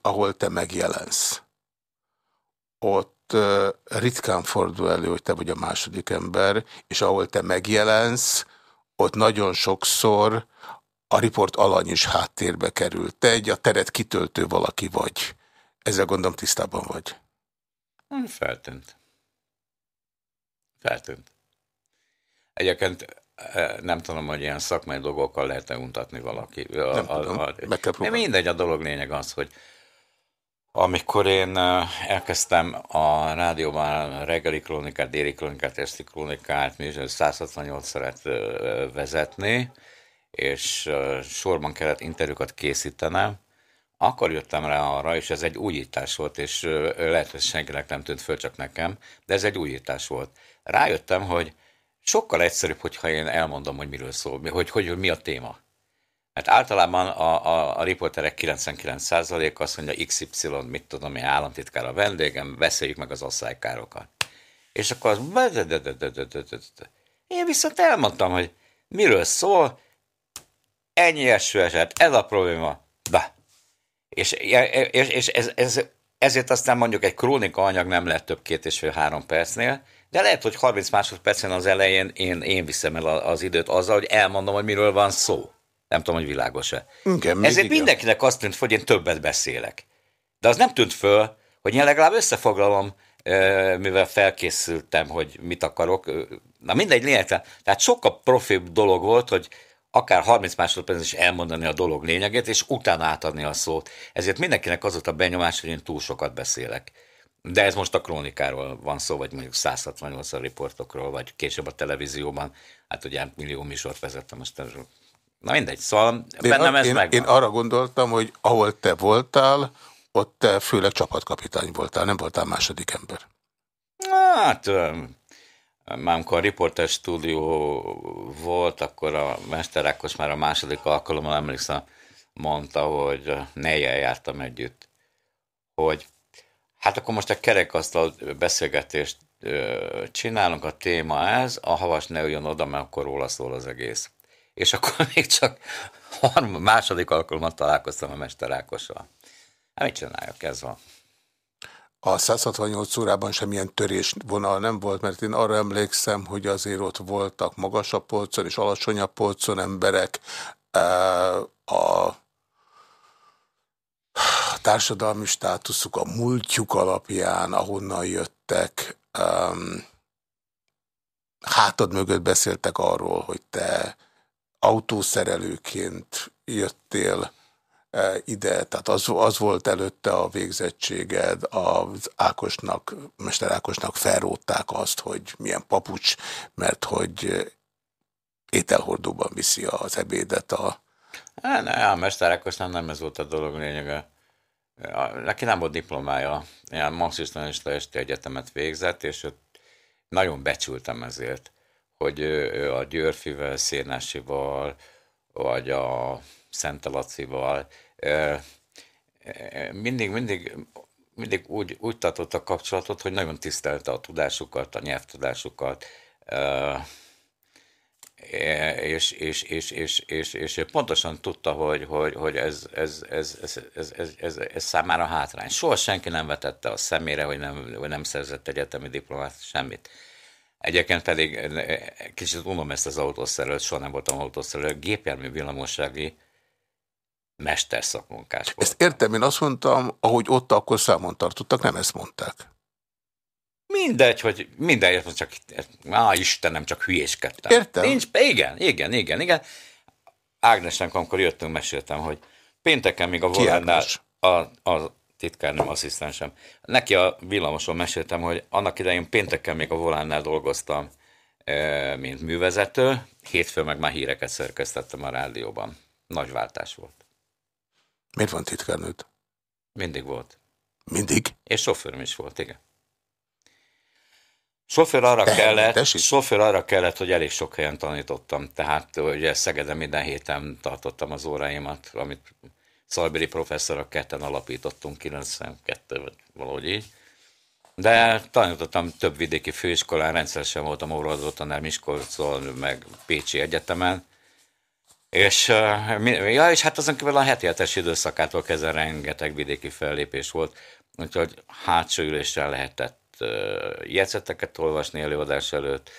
ahol te megjelensz, ott ritkán fordul elő, hogy te vagy a második ember, és ahol te megjelensz, ott nagyon sokszor a riport alany is háttérbe került. Te egy a teret kitöltő valaki vagy. Ezzel gondolom tisztában vagy. Feltűnt. Feltűnt. Egyébként nem tudom, hogy ilyen szakmai dolgokkal lehet-e untatni valaki. A, nem a, tudom, a, meg kell próbálni. Mindegy, a dolog lényeg az, hogy amikor én elkezdtem a rádióban reggeli krónikát, déli krónikát, esti krónikát, 168 szeret e, vezetni, és sorban kellett interjúkat készítenem, akkor jöttem rá arra, és ez egy újítás volt, és lehet, hogy senkinek nem tűnt föl, csak nekem, de ez egy újítás volt. Rájöttem, hogy sokkal egyszerűbb, hogyha én elmondom, hogy miről szól, hogy, hogy mi a téma. Mert általában a, a, a riporterek 99% azt mondja XY, mit tudom én, államtitkár a vendégem, beszéljük meg az osztálykárokat. És akkor az... Én viszont elmondtam, hogy miről szól, ennyi eső esett, ez a probléma, de. És, és, és ez, ez, ezért aztán mondjuk egy krónika anyag nem lehet több két és fél három percnél, de lehet, hogy 30 másodpercen az elején én, én viszem el az időt azzal, hogy elmondom, hogy miről van szó. Nem tudom, hogy világos-e. Igen, Ezért igen. mindenkinek azt tűnt, hogy én többet beszélek. De az nem tűnt föl, hogy én legalább összefoglalom, mivel felkészültem, hogy mit akarok. Na mindegy, lényegtelen. Tehát sokkal profibb dolog volt, hogy akár 30 másodperc is elmondani a dolog lényegét, és utána átadni a szót. Ezért mindenkinek az volt a benyomás, hogy én túl sokat beszélek. De ez most a krónikáról van szó, vagy mondjuk 168 a riportokról, vagy később a televízióban. Hát ugye millió műsort vezettem most. Na mindegy, szóval én bennem ez én, megvan. Én arra gondoltam, hogy ahol te voltál, ott te főleg csapatkapitány voltál, nem voltál második ember. Hát már amikor a Reporter stúdió volt, akkor a Mester Ákos már a második alkalommal emlékszem, mondta, hogy nejjel jártam együtt, hogy hát akkor most a kerekasztal beszélgetést csinálunk, a téma ez, a havas ne jön oda, mert akkor róla szól az egész. És akkor még csak a második alkalommal találkoztam a Mester Ákossal. Hát mit csináljak, ez van. A 168 órában semmilyen törés vonal nem volt, mert én arra emlékszem, hogy azért ott voltak magasabb polcon és alacsonyabb polcon emberek. A társadalmi státuszuk, a múltjuk alapján, ahonnan jöttek, hátad mögött beszéltek arról, hogy te autószerelőként jöttél, E, ide, tehát az, az volt előtte a végzettséged, az Ákosnak, Mester Ákosnak felrótták azt, hogy milyen papucs, mert hogy ételhordóban viszi az ebédet a... Há, ne, a Mester Ákosnál nem ez volt a dolog lényege. Neki nem volt diplomája, ilyen marxista egyetemet végzett, és ott nagyon becsültem ezért, hogy ő a Györfivel, Szénásival, vagy a Szentelacival mindig, mindig, mindig úgy, úgy tartott a kapcsolatot, hogy nagyon tisztelte a tudásukat, a nyelvtudásukat, és, és, és, és, és, és pontosan tudta, hogy, hogy, hogy ez, ez, ez, ez, ez, ez, ez, ez számára hátrány. Soha senki nem vetette a szemére, hogy nem, hogy nem szerzett egyetemi diplomát, semmit. Egyébként pedig kicsit unom ezt az autószerelőt, soha nem voltam autószerelő, gépjármű villamossági mesterszakmunkás volt. Ezt értem, én azt mondtam, ahogy ott akkor számon tartottak, nem ezt mondták. Mindegy, hogy mindegy, csak, á, Istenem, csak hülyéskedtem. Értem. Nincs, igen, igen, igen, igen. Ágnesnek, amikor jöttünk, meséltem, hogy pénteken még a volánnál a, a titkárnőm, asszisztensem, neki a villamoson meséltem, hogy annak idején pénteken még a volánnál dolgoztam, eh, mint művezető, hétfőn meg már híreket szerkesztettem a rádióban. Nagy váltás volt. Miért van titkárnőt? Mindig volt. Mindig? És sofőröm is volt, igen. Sofőr arra, kellett, sofőr arra kellett, hogy elég sok helyen tanítottam. Tehát ugye Szegeden minden héten tartottam az óráimat, amit Szalbéri professzorok ketten alapítottunk, 92 vagy valahogy így. De tanítottam több vidéki főiskolán, rendszeresen voltam óraadó tanár Miskolcon, meg Pécsi Egyetemen, És, ja, és hát azon kívül a heti hetes időszakától kezdve rengeteg vidéki fellépés volt, úgyhogy hátsó üléssel lehetett jegyzeteket olvasni előadás előtt,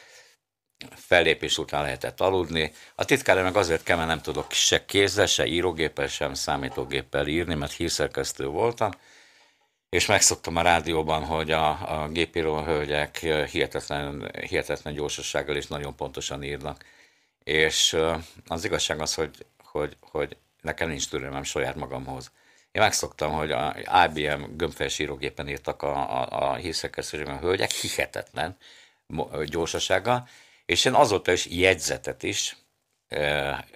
fellépés után lehetett aludni. A titkár meg azért kell, mert nem tudok se kézzel, se írógéppel, sem számítógéppel írni, mert hírszerkesztő voltam, és megszoktam a rádióban, hogy a, a gépíró hölgyek hihetetlen, hihetetlen gyorsasággal és nagyon pontosan írnak. És az igazság az, hogy, hogy, hogy nekem nincs türelmem saját magamhoz. Én megszoktam, hogy a IBM gömbfejs írógépen írtak a, a, a hírszerkesztőségben a hölgyek, hihetetlen gyorsasággal, és én azóta is jegyzetet is,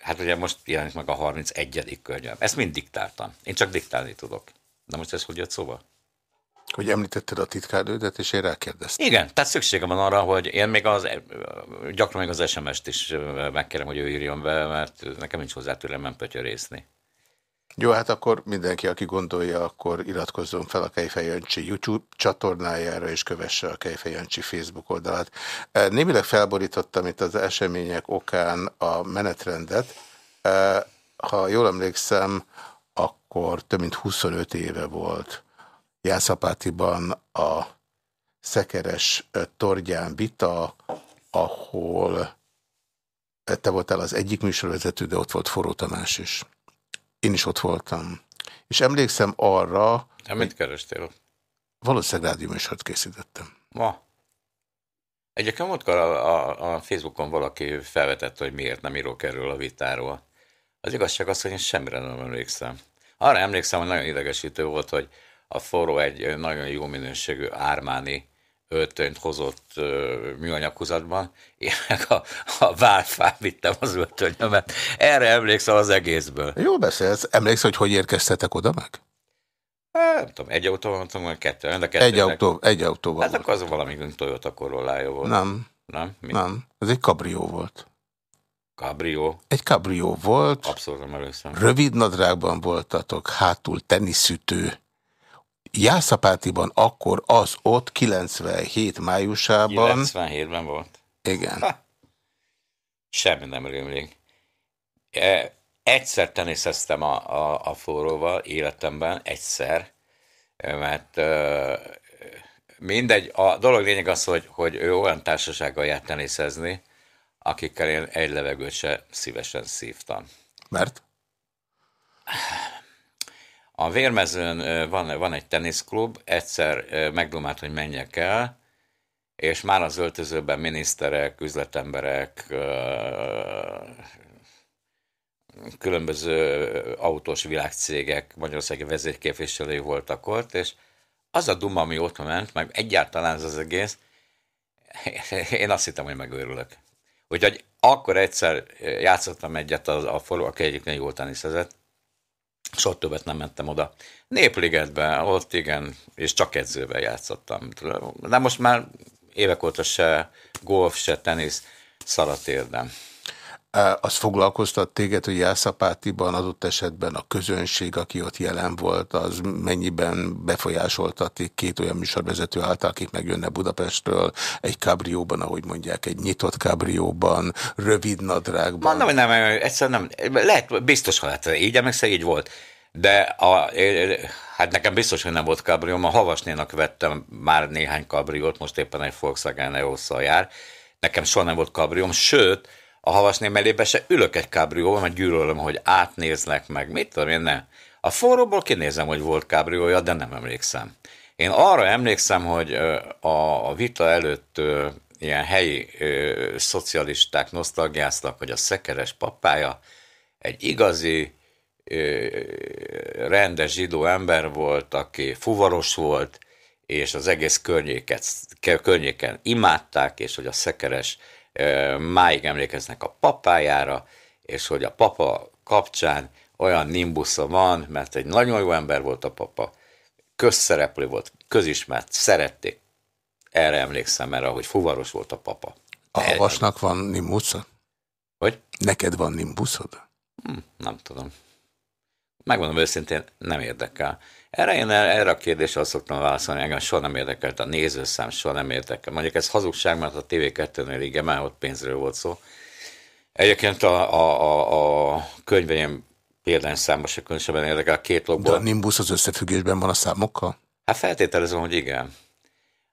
hát ugye most jelenik meg a 31. könyvem. Ezt mind diktáltam. Én csak diktálni tudok. Na most ez hogy jött szóba? Hogy említetted a titkárnődet, és én rákérdeztem. Igen, tehát szükségem van arra, hogy én még az, gyakran még az SMS-t is megkérem, hogy ő írjon be, mert nekem nincs hozzá nem pötyörészni. Jó, hát akkor mindenki, aki gondolja, akkor iratkozzon fel a Kejfej Jancsi YouTube csatornájára, és kövesse a Kejfej Jancsi Facebook oldalát. E, némileg felborítottam itt az események okán a menetrendet. E, ha jól emlékszem, akkor több mint 25 éve volt Jászapátiban a Szekeres e, Torgyán vita, ahol te voltál az egyik műsorvezető, de ott volt Forró Tamás is. Én is ott voltam. És emlékszem arra... De mit kerestél? Valószínűleg rádióműsort készítettem. Ma? Egyébként ott a, a, a Facebookon valaki felvetette, hogy miért nem írok erről a vitáról. Az igazság az, hogy én semmire nem emlékszem. Arra emlékszem, hogy nagyon idegesítő volt, hogy a forró egy nagyon jó minőségű ármáni öltönyt hozott műanyaghuzatban, én meg a, a válfán vittem az öltönyömet. Erre emlékszel az egészből. Jó beszélsz. Emlékszel, hogy hogy érkeztetek oda meg? Hát, nem tudom, egy autó van, vagy kettő. De kettő egy, autó, egy autóval Hát akkor az valami Toyota Corolla volt. Nem. Nem? Mi? Nem. Ez egy kabrió volt. Kabrió? Egy kabrió volt. Abszolút nem emlékszem. Rövid nadrágban voltatok, hátul teniszütő Jászapátiban akkor az ott 97 májusában... 97-ben volt. Igen. Ha. Semmi nem rémlik. E, egyszer teniszeztem a, a, a forróval életemben, egyszer, mert e, mindegy, a dolog lényeg az, hogy, hogy ő olyan társasággal járt teniszezni, akikkel én egy levegőt se szívesen szívtam. Mert? A Vérmezőn van, van egy teniszklub, egyszer megdumált, hogy menjek el, és már az öltözőben miniszterek, üzletemberek, különböző autós világcégek, magyarországi vezérképviselői voltak ott, és az a duma, ami ott ment, meg egyáltalán ez az egész, én azt hittem, hogy megőrülök. Úgyhogy akkor egyszer játszottam egyet a, a forró, aki egyébként jól teniszezett, Soha többet nem mentem oda. Népligetben, ott igen, és csak edzővel játszottam. De most már évek óta se golf, se tenisz, szarat érdem. Az foglalkoztat téged, hogy Jászapátiban adott esetben a közönség, aki ott jelen volt, az mennyiben befolyásoltatik két olyan műsorvezető által, akik megjönnek Budapestről egy kabrióban, ahogy mondják, egy nyitott kabrióban, rövid nadrágban. Mondom, hogy nem, egyszerűen nem. Lehet, biztos, hogy hát így emlékszel, így volt. De a, hát nekem biztos, hogy nem volt kabrióm. A Havasnénak vettem már néhány kabriót, most éppen egy Volkswagen Eosszal jár. Nekem soha nem volt kabrióm, sőt, a havasné mellébe se ülök egy kábrióban, mert gyűlölöm, hogy átnéznek meg. Mit tudom én, nem. A forróból kinézem, hogy volt kábriója, de nem emlékszem. Én arra emlékszem, hogy a vita előtt ilyen helyi szocialisták nosztalgiáztak, hogy a szekeres papája egy igazi, rendes zsidó ember volt, aki fuvaros volt, és az egész környéket, környéken imádták, és hogy a szekeres máig emlékeznek a papájára, és hogy a papa kapcsán olyan nimbusza van, mert egy nagyon jó ember volt a papa, közszereplő volt, közismert, szerették. Erre emlékszem, mert ahogy fuvaros volt a papa. A havasnak van nimbusza? Hogy? Neked van nimbuszod? Hm, nem tudom. Megmondom őszintén, nem érdekel. Erre én erre a kérdésre azt szoktam válaszolni, engem soha nem érdekelt a nézőszám, soha nem érdekel. Mondjuk ez hazugság, mert a TV2-nél igen, már ott pénzről volt szó. Egyébként a, a, a, a könyveim példányszáma se különösebben érdekel két logból. De a Nimbus az összefüggésben van a számokkal? Hát feltételezem, hogy igen.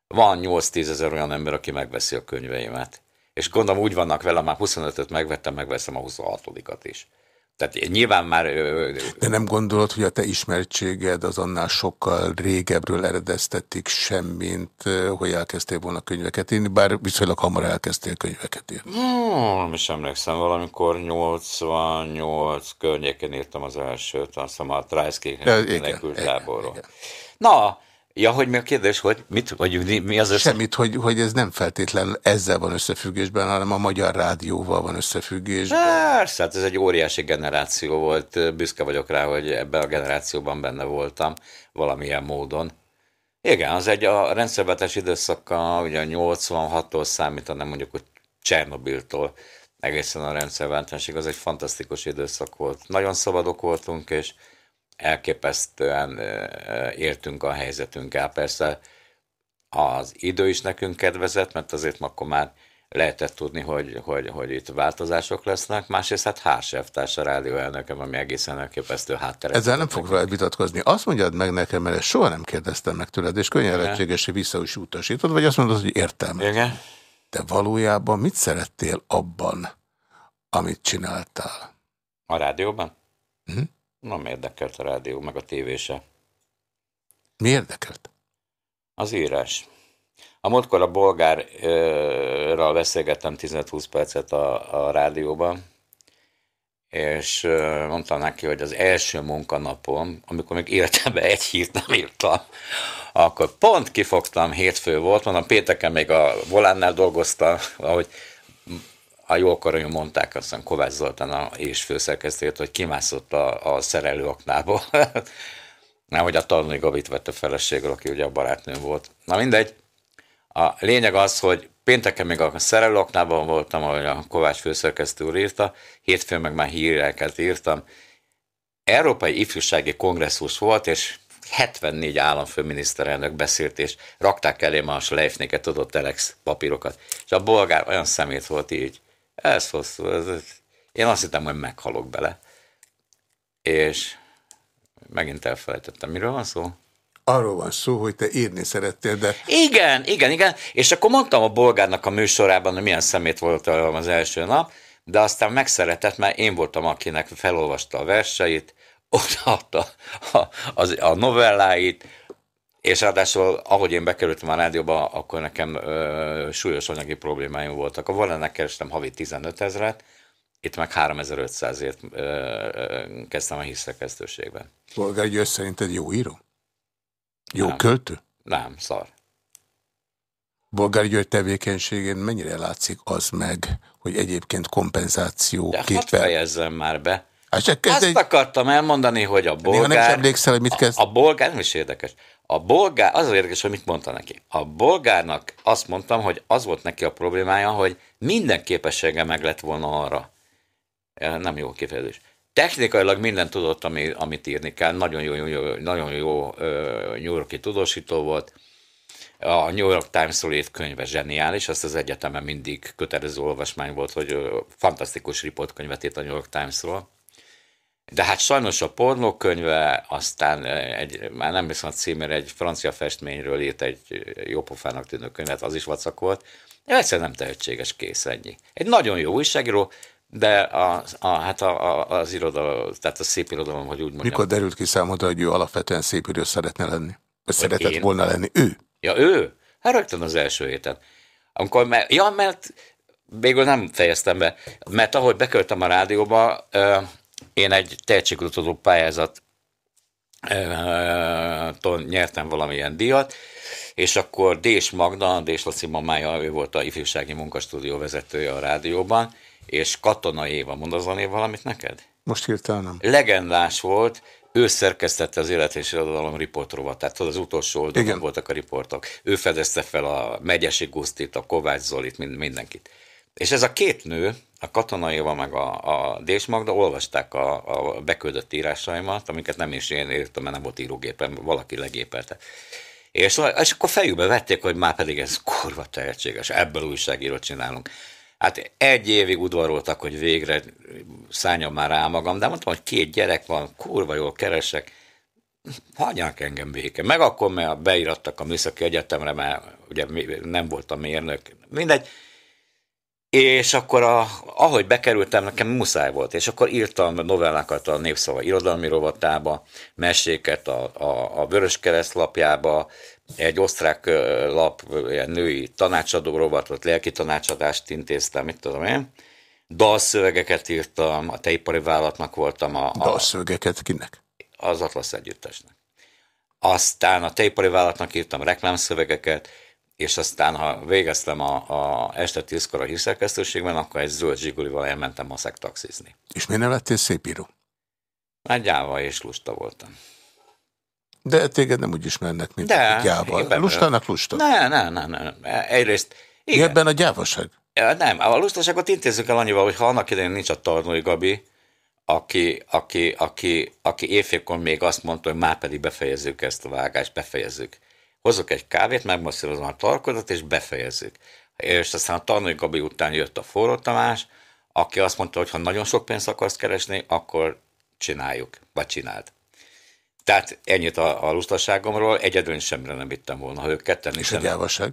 Van 8-10 ezer olyan ember, aki megveszi a könyveimet. És gondolom úgy vannak vele, már 25-öt megvettem, megveszem a 26-at is. Tehát nyilván már... De nem gondolod, hogy a te ismertséged az annál sokkal régebről eredeztetik sem, mint hogy elkezdtél volna könyveket írni, bár viszonylag hamar elkezdtél könyveket írni. Hmm, nem is emlékszem, valamikor 88 környéken írtam az elsőt, azt hiszem a Trájszkék menekültáborról. Na, Ja, hogy mi a kérdés, hogy mit, vagy mi az össze... Semmit, hogy, hogy ez nem feltétlen ezzel van összefüggésben, hanem a Magyar Rádióval van összefüggésben. Persze, hát ez egy óriási generáció volt, büszke vagyok rá, hogy ebben a generációban benne voltam valamilyen módon. Igen, az egy a rendszerváltás időszaka, ugye 86-tól számítanám mondjuk, hogy Csernobiltól egészen a rendszerváltásig, az egy fantasztikus időszak volt. Nagyon szabadok voltunk, és elképesztően értünk a helyzetünkkel. Persze az idő is nekünk kedvezett, mert azért akkor már lehetett tudni, hogy, hogy, hogy itt változások lesznek. Másrészt hát Hársev a rádió elnökem, ami egészen elképesztő hátteret. Ezzel nem fog veled vitatkozni. Azt mondjad meg nekem, mert ezt soha nem kérdeztem meg tőled, és könnyen lehetséges, hogy vissza is utasítod, vagy azt mondod, hogy értem. Igen. De valójában mit szerettél abban, amit csináltál? A rádióban? -huh. Nem érdekelt a rádió, meg a tévése. Mi érdekelt? Az írás. A múltkor a bolgárral beszélgettem 15-20 percet a, a rádióban, és mondtam neki, hogy az első munkanapom, amikor még életemben egy hírt nem írtam, akkor pont kifogtam, hétfő volt, mondom, pénteken még a volánnál dolgoztam, ahogy a jókoronyú mondták, aztán Kovács Zoltán a, és főszerkesztőjét, hogy kimászott a, a szerelőaknából. Nem, hogy a Tanulni Gabit vette feleségül, aki ugye a barátnőm volt. Na mindegy. A lényeg az, hogy pénteken még a szerelőaknában voltam, ahogy a Kovács főszerkesztő úr írta, hétfőn meg már híreket írtam. Európai Ifjúsági Kongresszus volt, és 74 államfőminiszterelnök beszélt, és rakták elé a Schleifnéket, tudott telex papírokat. És a bolgár olyan szemét volt így. Ez hosszú. Ez, ez. Én azt hittem, hogy meghalok bele. És megint elfelejtettem. Miről van szó? Arról van szó, hogy te írni szerettél, de... Igen, igen, igen. És akkor mondtam a bolgárnak a műsorában, hogy milyen szemét volt az első nap, de aztán megszeretett, mert én voltam, akinek felolvasta a verseit, odaadta a, a, a novelláit, és ráadásul, ahogy én bekerültem a rádióba, akkor nekem ö, súlyos anyagi problémáim voltak. A Valennek kerestem havi 15 ezeret, itt meg 3500-ért kezdtem a hiszrekezdőségben. Polgár György szerinted jó író? Jó nem. költő? Nem, szar. Bolgár György tevékenységén mennyire látszik az meg, hogy egyébként kompenzáció De fejezzem már be. Hát Azt egy... akartam elmondani, hogy a bolgár... Néha nem is emlékszel, hogy mit kezd? A, a bolgár, nem is érdekes. A bolgár, az az érdekes, hogy mit mondta neki. A bolgárnak azt mondtam, hogy az volt neki a problémája, hogy minden képessége meg lett volna arra. Nem jó kifejezés. Technikailag mindent tudott, ami, amit írni kell. Nagyon jó, jó, nagyon jó New Yorki tudósító volt. A New York Times-ról írt könyve zseniális, azt az egyetemen mindig kötelező olvasmány volt, hogy fantasztikus riportkönyvet írt a New York Times-ról de hát sajnos a pornókönyve, aztán egy, már nem hiszem a címére, egy francia festményről írt egy jópofának tűnő könyvet, az is vacak volt. Egyszerűen nem tehetséges, kész ennyi. Egy nagyon jó újságíró, de a, a, hát a, a, az irodalom, tehát a szép irodalom, hogy úgy mondjam. Mikor derült ki számodra, hogy ő alapvetően szép író szeretne lenni? Vagy szeretett én? volna lenni? Ő? Ja, ő? Hát rögtön az első héten. Amikor, mert, ja, mert végül nem fejeztem be, mert ahogy beköltem a rádióba, én egy tehetségkutató pályázat nyertem valamilyen díjat, és akkor Dés Magda, Dés Laci mamája, ő volt a ifjúsági munkastúdió vezetője a rádióban, és Katona Éva, mondasz a valamit neked? Most hirtelen nem. Legendás volt, ő szerkesztette az élet és irodalom riportrovat, tehát az utolsó oldalon Igen. voltak a riportok. Ő fedezte fel a Megyesi Gusztit, a Kovács Zolit, mindenkit. És ez a két nő, a katonaival meg a, a Dés olvasták a, a beküldött írásaimat, amiket nem is én írtam, mert nem volt írógépen, valaki legépelte. És, és akkor fejükbe vették, hogy már pedig ez kurva tehetséges, ebből újságírót csinálunk. Hát egy évig udvaroltak, hogy végre szálljam már rá magam, de mondtam, hogy két gyerek van, kurva jól keresek, hagyjanak engem béke. Meg akkor, mert beirattak a Műszaki Egyetemre, mert ugye nem voltam mérnök, mindegy. És akkor, a, ahogy bekerültem, nekem muszáj volt, és akkor írtam novellákat a Népszava irodalmi rovatába, meséket a, a, a Vöröskereszt lapjába, egy osztrák lap, ilyen női tanácsadó rovatot, lelki tanácsadást intéztem, mit tudom én. Dalszövegeket írtam, a teipari vállalatnak voltam a... a Dalszövegeket kinek? Az Atlasz Együttesnek. Aztán a teipari vállalatnak írtam reklámszövegeket, és aztán, ha végeztem a, a este tízkor a hírszerkesztőségben, akkor egy zöld zsigulival elmentem maszek taxizni. És miért nem lettél szép író? Hát gyáva és lusta voltam. De téged nem úgy ismernek, mint De, gyáva. Lustának lusta? Ne, ne, ne, ne. Egyrészt... Igen. Mi ebben a gyávaság? Nem, a lustaságot intézzük el annyival, hogy ha annak idején nincs a Tarnói Gabi, aki, aki, aki, aki évfélkor még azt mondta, hogy már pedig befejezzük ezt a vágást, befejezzük. Hozok egy kávét, megmasszírozom a tarkodat, és befejezzük. És aztán a Tarnói Gabi után jött a Forró Tamás, aki azt mondta, hogy ha nagyon sok pénzt akarsz keresni, akkor csináljuk, vagy csináld. Tehát ennyit a, a lustaságomról, egyedül semmire nem vittem volna, ha ők ketten És a gyávaság?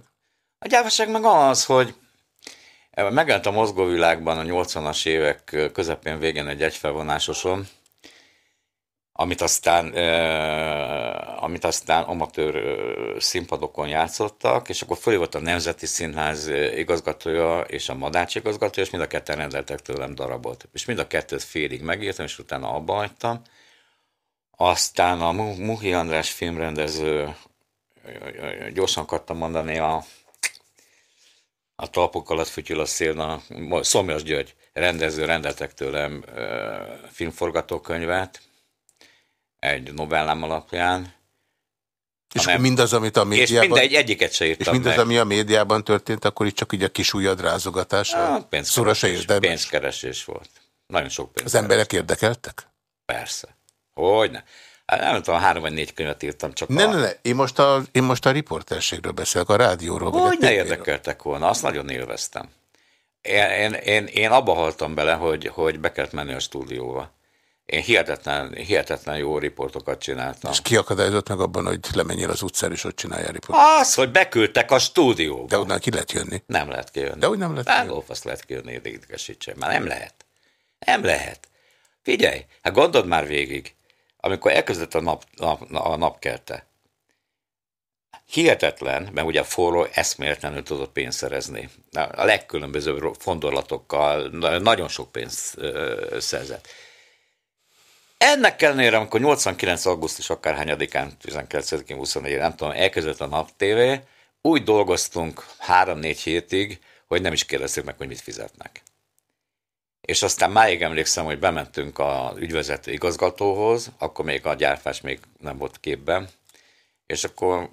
A gyávaság meg az, hogy megjelent a mozgóvilágban a 80-as évek közepén végén egy egyfelvonásosom, amit aztán, amit aztán amatőr színpadokon játszottak, és akkor fölhívott a Nemzeti Színház igazgatója és a Madács igazgatója, és mind a ketten rendeltek tőlem darabot. És mind a kettőt félig megírtam, és utána abba hagytam. Aztán a Muhi András filmrendező, gyorsan akartam mondani, a, a talpok alatt fütyül a szél, a Szomjas György rendező rendeltek tőlem filmforgatókönyvet, egy novellám alapján. És hanem, mindaz, amit a médiában... És mindegy, egyiket se írtam És mindaz, meg. ami a médiában történt, akkor itt csak így a kis ujjad rázogatása? Pénzkeresés, pénzkeresés volt. Nagyon sok pénz. Az emberek érdekeltek? Persze. Hogyne. Hát nem tudom, három vagy négy könyvet írtam csak Ne, a... ne, ne, én most a, én most a riporterségről beszélek, a rádióról. Hogy ne érdekeltek volna, azt nagyon élveztem. Én, én, én, én abba haltam bele, hogy, hogy be kellett menni a stúdióba. Én hihetetlen, hihetetlen jó riportokat csináltam. És ki akadályozott meg abban, hogy lemenjél az utcára, és ott csinálja riportot? Az, hogy beküldtek a stúdióba. De onnan ki lehet jönni? Nem lehet kijönni. De úgy nem lehet kijönni. azt lehet kijönni, idegesítsen. Már nem lehet. Nem lehet. Figyelj, hát gondold már végig amikor elkezdett a, nap, nap, a napkelte, hihetetlen, mert ugye a forró eszméletlenül tudott pénzt szerezni. A legkülönbözőbb fondorlatokkal nagyon sok pénzt szerzett. Ennek ellenére, amikor 89. augusztus akárhányadikán, 19-én, 24 nem tudom, elkezdett a nap TV, úgy dolgoztunk 3-4 hétig, hogy nem is kérdeztük meg, hogy mit fizetnek. És aztán máig emlékszem, hogy bementünk a ügyvezető igazgatóhoz, akkor még a gyárfás még nem volt képben, és akkor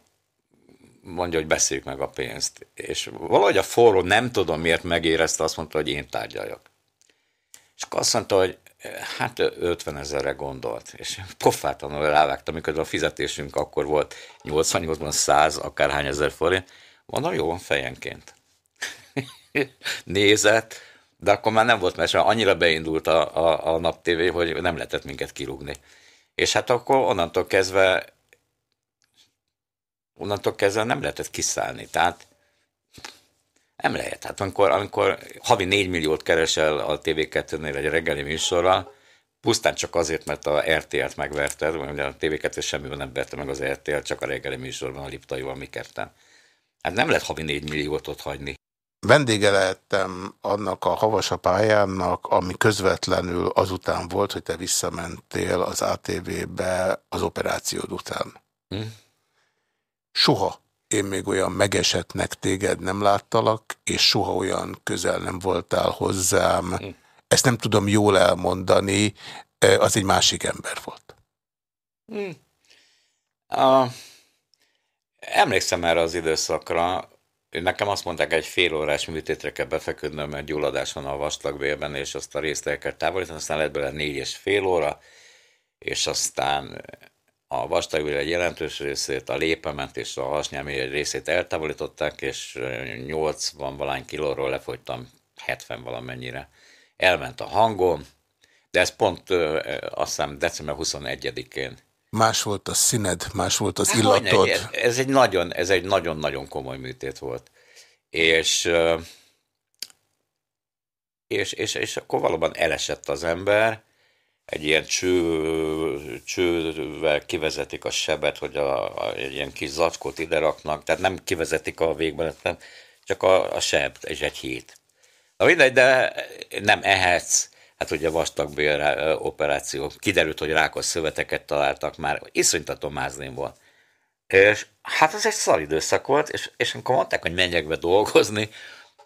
mondja, hogy beszéljük meg a pénzt. És valahogy a forró nem tudom miért megérezte, azt mondta, hogy én tárgyaljak. És akkor azt mondta, hogy hát 50 ezerre gondolt, és pofátlanul rávágtam, amikor a fizetésünk akkor volt 88-ban 100, akárhány ezer forint. Mondom, jó, fejenként. Nézett, de akkor már nem volt mert annyira beindult a, a, a nap TV, hogy nem lehetett minket kirúgni. És hát akkor onnantól kezdve onnantól kezdve nem lehetett kiszállni. Tehát nem lehet. Hát amikor, amikor havi 4 milliót keresel a TV2-nél egy reggeli műsorral, pusztán csak azért, mert a RTL-t megverted, vagy a TV2 semmiben nem verte meg az RTL, csak a reggeli műsorban a Liptaival mi kertem. Hát nem lehet havi 4 milliót ott hagyni. Vendége lehettem annak a havasa pályának, ami közvetlenül azután volt, hogy te visszamentél az ATV-be az operációd után. Hm? Soha én még olyan megesetnek téged nem láttalak, és soha olyan közel nem voltál hozzám. Hm. Ezt nem tudom jól elmondani, e, az egy másik ember volt. Hm. Uh, emlékszem erre az időszakra, Nekem azt mondták, egy fél órás műtétre kell befeküdnöm, mert gyulladás van a vastagbélben, és azt a részt el kell távolítani, aztán lett belőle négy és fél óra, és aztán a vastagbél egy jelentős részét, a lépemet és a hasnyámi egy részét eltávolították, és 80 valány kilóról lefogytam 70 valamennyire. Elment a hangom, de ez pont azt hiszem december 21-én. Más volt a színed, más volt az hát, illatod. Ez, ez egy nagyon, ez egy nagyon-nagyon komoly műtét volt. És, és, és, és akkor valóban elesett az ember, egy ilyen cső, csővel kivezetik a sebet, hogy a, a, egy ilyen kis zacskót ide raknak, tehát nem kivezetik a végbeletben, csak a, a seb, és egy hét. Na mindegy, de nem ehetsz, hát ugye vastagbél operáció, kiderült, hogy rákos szöveteket találtak már, iszonytatom mázném volt. És hát ez egy szar időszak volt, és, és amikor mondták, hogy menjek be dolgozni,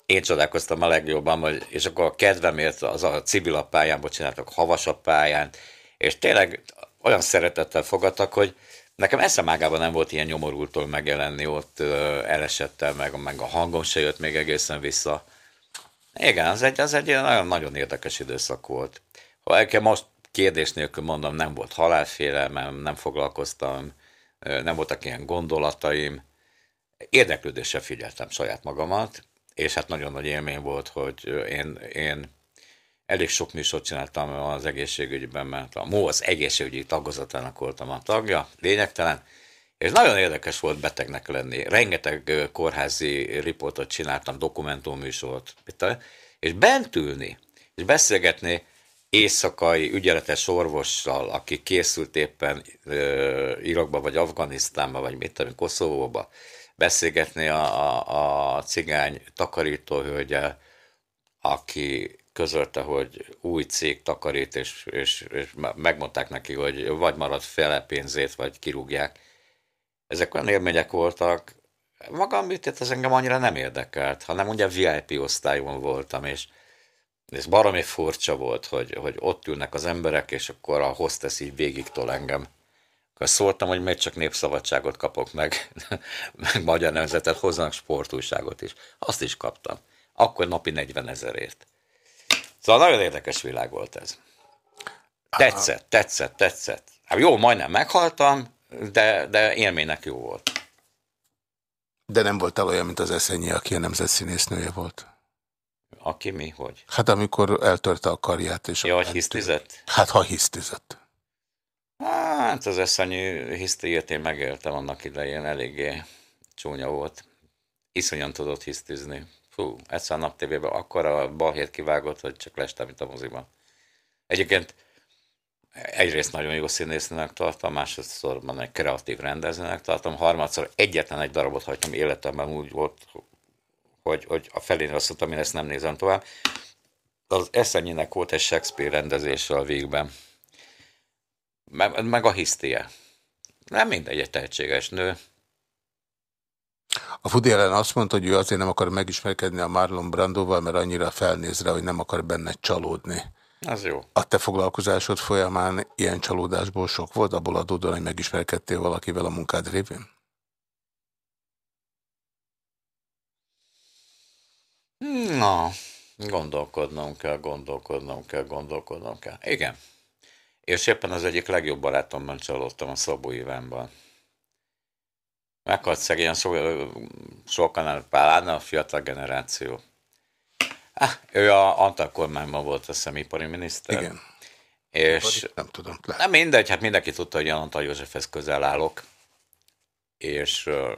én csodálkoztam a legjobban, hogy, és akkor a kedvemért az a civilabb pályán, csináltak havasabb pályán, és tényleg olyan szeretettel fogadtak, hogy nekem eszemágában nem volt ilyen nyomorultól megjelenni, ott elesettel, meg, meg a hangom se jött még egészen vissza. Igen, az egy, az egy nagyon, nagyon érdekes időszak volt. Ha kell most kérdés nélkül mondom, nem volt halálfélelmem, nem foglalkoztam, nem voltak ilyen gondolataim, érdeklődéssel figyeltem saját magamat, és hát nagyon nagy élmény volt, hogy én, én elég sok műsort csináltam az egészségügyben, mert a MO az egészségügyi tagozatának voltam a tagja, lényegtelen, és nagyon érdekes volt betegnek lenni. Rengeteg kórházi riportot csináltam, dokumentumműsort, és bent ülni, és beszélgetni éjszakai ügyeletes orvossal, aki készült éppen Irakba, vagy Afganisztánba, vagy mit tudom, Koszovóba, beszélgetni a, a, a cigány takarítóhölgyel, aki közölte, hogy új cég takarít, és, és, és megmondták neki, hogy vagy marad fele pénzét, vagy kirúgják. Ezek olyan élmények voltak, magam műtét ez engem annyira nem érdekelt, hanem ugye VIP osztályon voltam, és, és baromi furcsa volt, hogy, hogy ott ülnek az emberek, és akkor a hostess így végig tol engem akkor szóltam, hogy még csak népszabadságot kapok meg, meg magyar nemzetet, hozzanak sportújságot is. Azt is kaptam. Akkor napi 40 ezerért. Szóval nagyon érdekes világ volt ez. Tetszett, tetszett, tetszett. Hát jó, majdnem meghaltam, de, de élménynek jó volt. De nem voltál olyan, mint az Eszenyi, aki a nemzet színésznője volt? Aki mi, hogy? Hát amikor eltörte a karját. És ja, hogy hisztizett? Hát ha hisztizett. Hát az eszanyű hisztiét én megéltem annak idején, eléggé csúnya volt. Iszonyan tudott hisztizni. Fú, egyszer a nap tévében akkor a balhét kivágott, hogy csak lestem, mint a moziban. Egyébként egyrészt nagyon jó színésznőnek tartom, másodszorban egy kreatív rendezőnek tartom, harmadszor egyetlen egy darabot hagytam életemben úgy volt, hogy, hogy a felén azt mondtam, én ezt nem nézem tovább. Az Eszenyinek volt egy Shakespeare rendezése a végben meg, meg a hisztie. Nem mindegy, egy tehetséges nő. A Fudi ellen azt mondta, hogy ő azért nem akar megismerkedni a Marlon Brandoval, mert annyira felnéz rá, hogy nem akar benne csalódni. Az jó. A te foglalkozásod folyamán ilyen csalódásból sok volt, abból adódóan, hogy megismerkedtél valakivel a munkád révén? Na, gondolkodnom kell, gondolkodnom kell, gondolkodnom kell. Igen. És éppen az egyik legjobb barátomban csalódtam a Szabó Ivánban. Meghalt szegény, so, sokan pláne a fiatal generáció. Ah, ő a Antal kormányban volt a szemipari miniszter. Igen. És nem tudom. Le. Nem mindegy, hát mindenki tudta, hogy Antal Józsefhez közel állok. És ö,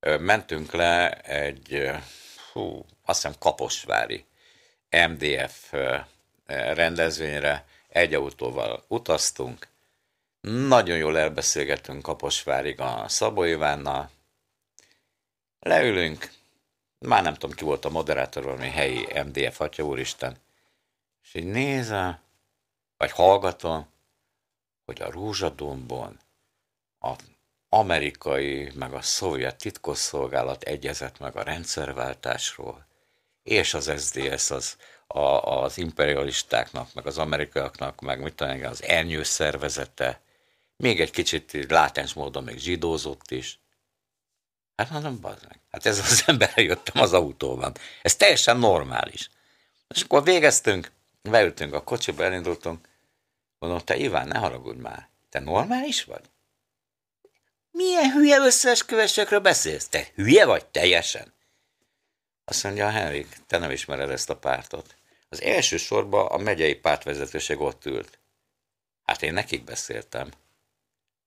ö, mentünk le egy, hú, azt hiszem Kaposvári MDF ö, rendezvényre, egy autóval utaztunk, nagyon jól elbeszélgettünk Kaposvárig a Szabó Ivánnal, leülünk, már nem tudom ki volt a moderátor, valami helyi MDF, atya úristen, és így nézem, vagy hallgatom, hogy a Rózsadombon a amerikai, meg a szovjet titkosszolgálat egyezett meg a rendszerváltásról, és az SDS az a, az imperialistáknak, meg az amerikaiaknak, meg mit tudom, az ernyő szervezete, még egy kicsit látens módon még zsidózott is. Hát mondom, bazd meg. Hát ez az emberre jöttem az autóban. Ez teljesen normális. És akkor végeztünk, beültünk a kocsiba, elindultunk. Mondom, te Iván, ne haragudj már. Te normális vagy? Milyen hülye összeesküvésekről beszélsz? Te hülye vagy teljesen? Azt mondja, Henrik, te nem ismered ezt a pártot. Az első sorban a megyei pártvezetőség ott ült. Hát én nekik beszéltem.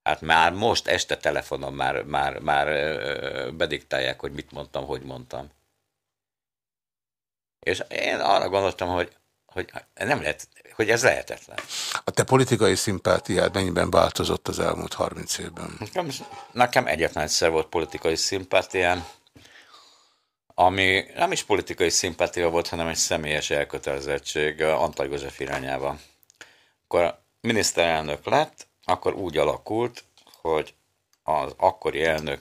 Hát már most este telefonon már, már, már bediktálják, hogy mit mondtam, hogy mondtam. És én arra gondoltam, hogy, hogy nem lehet, hogy ez lehetetlen. A te politikai szimpátiád mennyiben változott az elmúlt 30 évben? Nekem, nekem egyetlen egyszer volt politikai szimpátiám, ami nem is politikai szimpátia volt, hanem egy személyes elkötelezettség Antal József irányába. Akkor miniszterelnök lett, akkor úgy alakult, hogy az akkori elnök,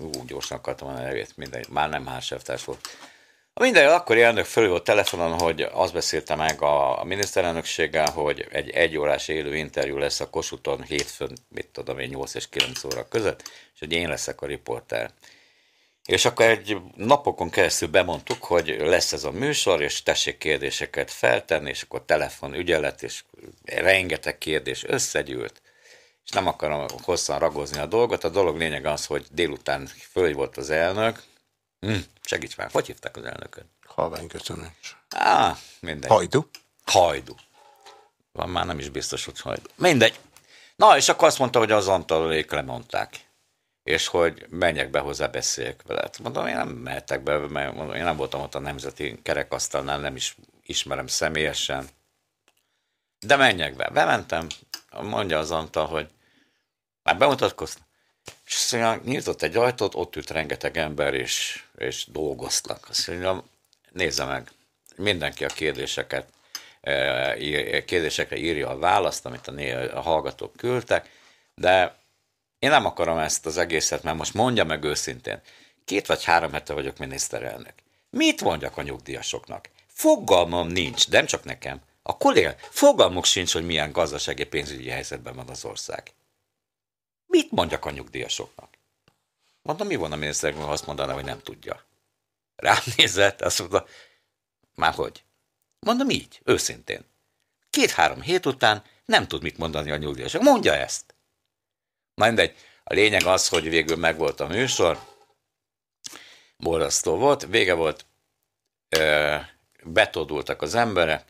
úgy gyorsan akartam a nevét, mindegy, már nem házseftárs volt. A minden akkori elnök fölül telefonon, hogy azt beszélte meg a, a miniszterelnökséggel, hogy egy egyórás élő interjú lesz a Kossuthon hétfőn, mit tudom én, 8 és 9 óra között, és hogy én leszek a riporter. És akkor egy napokon keresztül bemondtuk, hogy lesz ez a műsor, és tessék kérdéseket feltenni, és akkor telefon ügyelet, és rengeteg kérdés összegyűlt, és nem akarom hosszan ragozni a dolgot. A dolog lényeg az, hogy délután föl volt az elnök. Hm, segíts már, hogy hívták az elnököt? Halvány köszönöm. Á, mindegy. Hajdu? Hajdu. Van már nem is biztos, hogy hajdu. Mindegy. Na, és akkor azt mondta, hogy az Antalék lemondták és hogy menjek be hozzá, beszéljek vele. Mondom, én nem mehetek be, mert mondom, én nem voltam ott a nemzeti kerekasztalnál, nem is ismerem személyesen. De menjek be. Bementem, mondja az Antal, hogy már bemutatkoztam. És azt mondja, nyitott egy ajtót, ott ült rengeteg ember, és, és dolgoztak. Azt mondja, nézze meg, mindenki a kérdéseket, e, kérdésekre írja a választ, amit a, a hallgatók küldtek, de én nem akarom ezt az egészet, mert most mondja meg őszintén. Két vagy három hete vagyok miniszterelnök. Mit mondjak a nyugdíjasoknak? Fogalmam nincs, nem csak nekem. A kollégák, fogalmuk sincs, hogy milyen gazdasági pénzügyi helyzetben van az ország. Mit mondjak a nyugdíjasoknak? Mondom, mi van a miniszterelnök, ha azt mondaná, hogy nem tudja. Rám nézett, azt mondta, már hogy? Mondom így, őszintén. Két-három hét után nem tud mit mondani a nyugdíjasok. Mondja ezt. Na mindegy, a lényeg az, hogy végül megvolt a műsor, borzasztó volt, vége volt, ö, betódultak az emberek,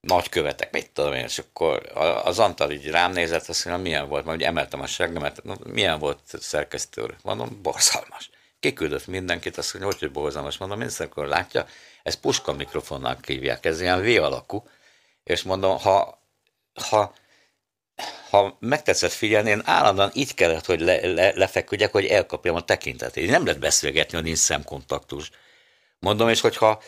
nagykövetek, mit tudom én, és akkor az Antal így rám nézett, azt mondja, milyen volt, majd emeltem a seggemet, milyen volt szerkesztő úr? Mondom, borzalmas. Kiküldött mindenkit, azt mondja, hogy, hogy borzalmas. Mondom, akkor látja, ez puska mikrofonnal hívják, ez ilyen V alakú, és mondom, ha, ha ha megtetszett figyelni, én állandóan így kellett, hogy le, le, lefeküdjek, hogy elkapjam a tekintetét. Nem lehet beszélgetni, hogy nincs szemkontaktus. Mondom, és hogyha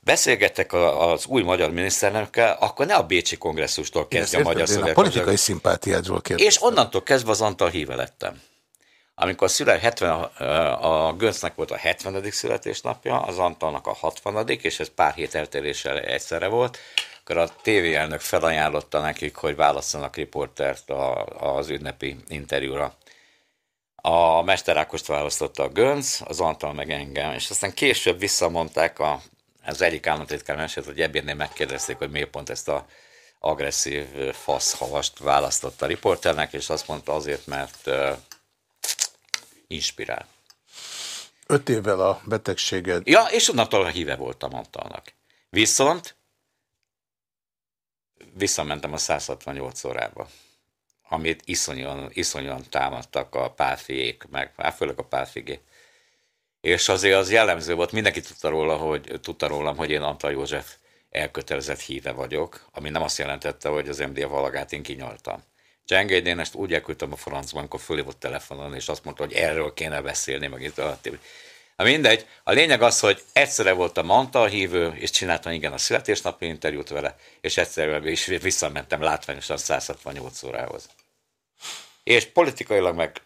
beszélgettek az új magyar miniszterelnökkel, akkor ne a Bécsi kongresszustól kezdje a magyar szöveg. A politikai szimpátiádról kérdeztem. És onnantól kezdve az Antal híve lettem. Amikor a szület 70, a, a Göncnek volt a 70. születésnapja, az Antalnak a 60. és ez pár hét eltéréssel egyszerre volt, akkor a TV elnök felajánlotta nekik, hogy válasszanak riportert a, az ünnepi interjúra. A Mester Ákost választotta a Gönc, az Antal meg engem, és aztán később visszamondták a, az egyik államtitkár mesélt, hogy ebbérnél megkérdezték, hogy miért pont ezt a agresszív faszhavast választotta a riporternek, és azt mondta azért, mert uh, inspirál. Öt évvel a betegséged... Ja, és onnantól a híve voltam Antalnak. Viszont visszamentem a 168 órába, amit iszonyan, iszonyan támadtak a pálfiék, meg hát főleg a pálfigé. És azért az jellemző volt, mindenki tudta, róla, hogy, tudta rólam, hogy én Antal József elkötelezett híve vagyok, ami nem azt jelentette, hogy az MDF valagát én kinyaltam. Csengédén ezt úgy elküldtem a francban, amikor fölhívott telefonon, és azt mondta, hogy erről kéne beszélni, meg itt Na mindegy, a lényeg az, hogy egyszerre volt a hívő, és csináltam igen a születésnapi interjút vele, és egyszerre is visszamentem látványosan 168 órához. És politikailag meg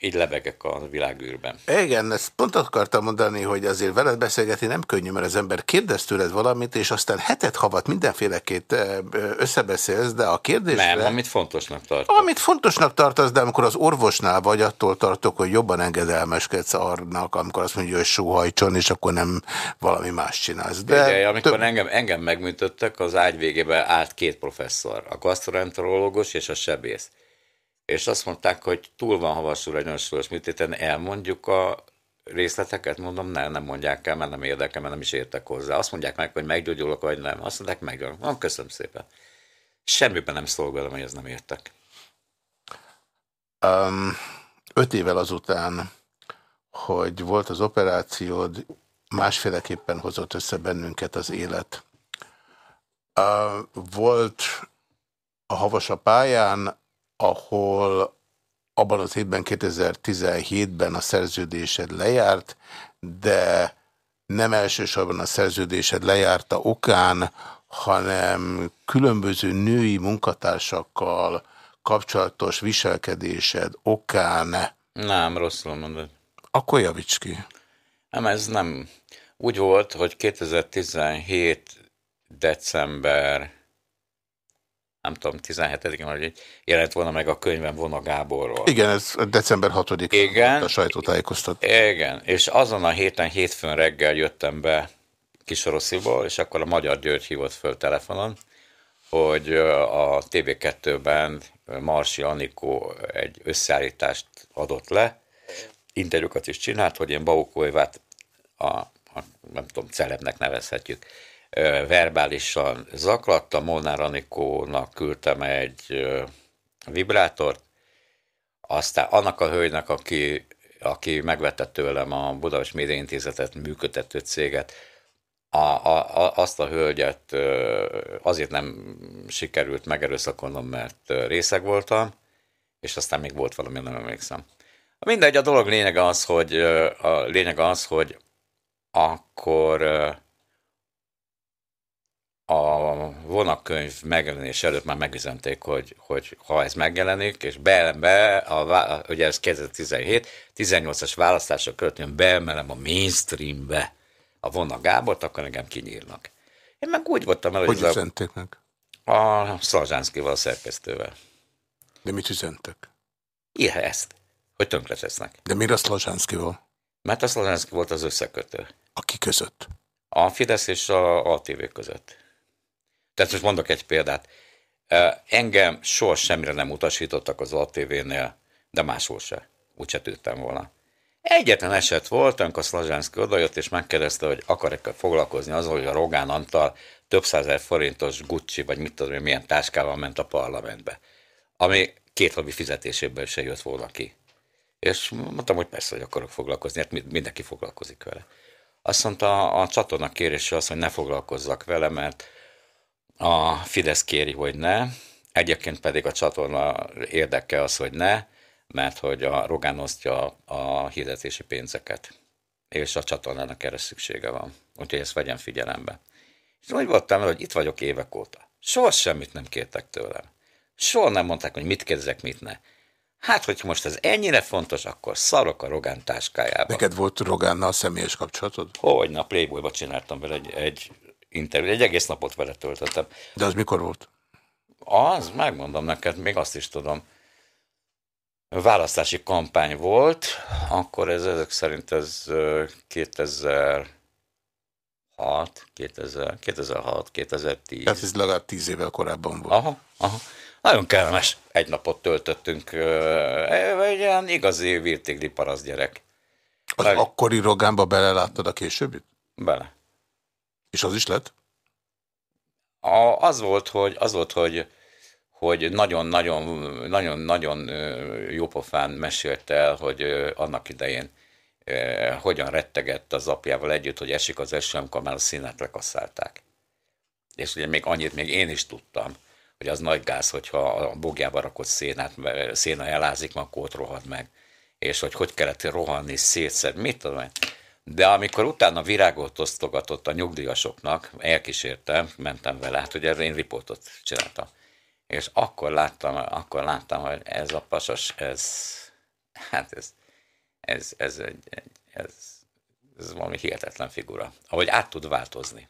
így lebegek a világűrben. Igen, ezt pont akartam mondani, hogy azért veled beszélgetni nem könnyű, mert az ember kérdez tőled valamit, és aztán hetet havat mindenfélekét összebeszélsz, de a kérdésre... Nem, amit fontosnak tartasz. Amit fontosnak tartasz, de amikor az orvosnál vagy, attól tartok, hogy jobban engedelmeskedsz arnak, amikor azt mondja, hogy sóhajtson, és akkor nem valami más csinálsz. De Ugye, amikor több... engem, engem megműtöttek, az ágy végében állt két professzor, a gastroenterológus és a sebész és azt mondták, hogy túl van havasúr egy nagyon súlyos műtéten, elmondjuk a részleteket, mondom, nem, nem mondják el, mert nem érdekel, mert nem is értek hozzá. Azt mondják meg, hogy meggyógyulok, vagy nem. Azt mondják, meggyógyulok. Mondom, köszönöm szépen. Semmiben nem szólok velem, hogy ez nem értek. Um, öt évvel azután, hogy volt az operációd, másféleképpen hozott össze bennünket az élet. Uh, volt a Havas a pályán, ahol abban az évben, 2017-ben a szerződésed lejárt, de nem elsősorban a szerződésed lejárta okán, hanem különböző női munkatársakkal kapcsolatos viselkedésed okán. Nem, rosszul mondod. Akkor javíts ki. Nem, ez nem. Úgy volt, hogy 2017 december nem tudom, 17-én vagy jelent volna meg a könyvem Vona Gáborról. Igen, ez december 6 Igen. a sajtótájékoztat. Igen, és azon a héten, hétfőn reggel jöttem be Kisorosziból, és akkor a Magyar György hívott föl telefonon, hogy a TV2-ben Marsi Anikó egy összeállítást adott le, interjúkat is csinált, hogy én Baukó Évát a, a, nem tudom, celebnek nevezhetjük, verbálisan zaklatta, Molnár Anikónak küldtem egy vibrátort, aztán annak a hölgynek, aki, aki megvette tőlem a Budapest Média Intézetet működtető céget, a, a, azt a hölgyet azért nem sikerült megerőszakolnom, mert részeg voltam, és aztán még volt valami, nem emlékszem. Mindegy, a dolog lényege az, hogy a lényeg az, hogy akkor a vonakkönyv megjelenés előtt már megüzenték, hogy, hogy ha ez megjelenik, és be, a, ugye ez 2017, 18-as választások között én beemelem a mainstreambe a Vona Gábort, akkor engem kinyírnak. Én meg úgy voltam el, hogy... Hogy üzenték meg? A Szalzsánszkival, a szerkesztővel. De mit üzentek? Ilyen ezt, hogy tönkre tesznek. De miért a Szlazsánszkival? Mert a Szlazsánszki volt az összekötő. A ki között? A Fidesz és a ATV között. Tehát most mondok egy példát. Engem soha semmire nem utasítottak az ATV-nél, de máshol se. Úgyse tűntem volna. Egyetlen eset volt, amikor Szlazsánszki odajött, és megkérdezte, hogy akar-e foglalkozni azzal, hogy a Rogán Antal több százer forintos Gucci, vagy mit tudom, milyen táskával ment a parlamentbe. Ami két havi fizetéséből se jött volna ki. És mondtam, hogy persze, hogy akarok foglalkozni, hát mindenki foglalkozik vele. Azt mondta a csatorna kérése az, hogy ne foglalkozzak vele, mert a Fidesz kéri, hogy ne, egyébként pedig a csatorna érdeke az, hogy ne, mert hogy a Rogán osztja a hirdetési pénzeket, és a csatornának erre szüksége van. Úgyhogy ezt vegyen figyelembe. És úgy voltam hogy itt vagyok évek óta. Soha semmit nem kértek tőlem. Soha nem mondták, hogy mit kérdezek, mit ne. Hát, hogyha most ez ennyire fontos, akkor szarok a Rogán táskájába. Neked volt Rogánnal személyes kapcsolatod? Hogy, na Playboyba csináltam vele egy, egy interjú, egy egész napot vele töltöttem. De az mikor volt? Az, megmondom neked, még azt is tudom. Választási kampány volt, akkor ez ezek szerint ez 2006, 2000, 2006, 2010. Tehát ez legalább tíz évvel korábban volt. Aha, aha. Nagyon kellemes. Egy napot töltöttünk. Egy ilyen igazi virtigli parasz gyerek. Az Meg... akkori Rogánba beleláttad a későbbit? Bele. És az is lett? A, az volt, hogy, az volt, hogy hogy nagyon-nagyon nagyon, nagyon jópofán mesélte el, hogy annak idején hogyan rettegett az apjával együtt, hogy esik az eső, amikor már a színet lekasszálták. És ugye még annyit még én is tudtam, hogy az nagy gáz, hogyha a bogjába rakott szénát, széna elázik, akkor ott rohad meg. És hogy hogy kellett rohanni, szétszed, mit tudom én. De amikor utána virágot osztogatott a nyugdíjasoknak, elkísértem, mentem vele, hát ugye én riportot csináltam. És akkor láttam, akkor láttam, hogy ez a pasas, ez, hát ez, ez, ez, ez, ez, ez valami hihetetlen figura. Ahogy át tud változni.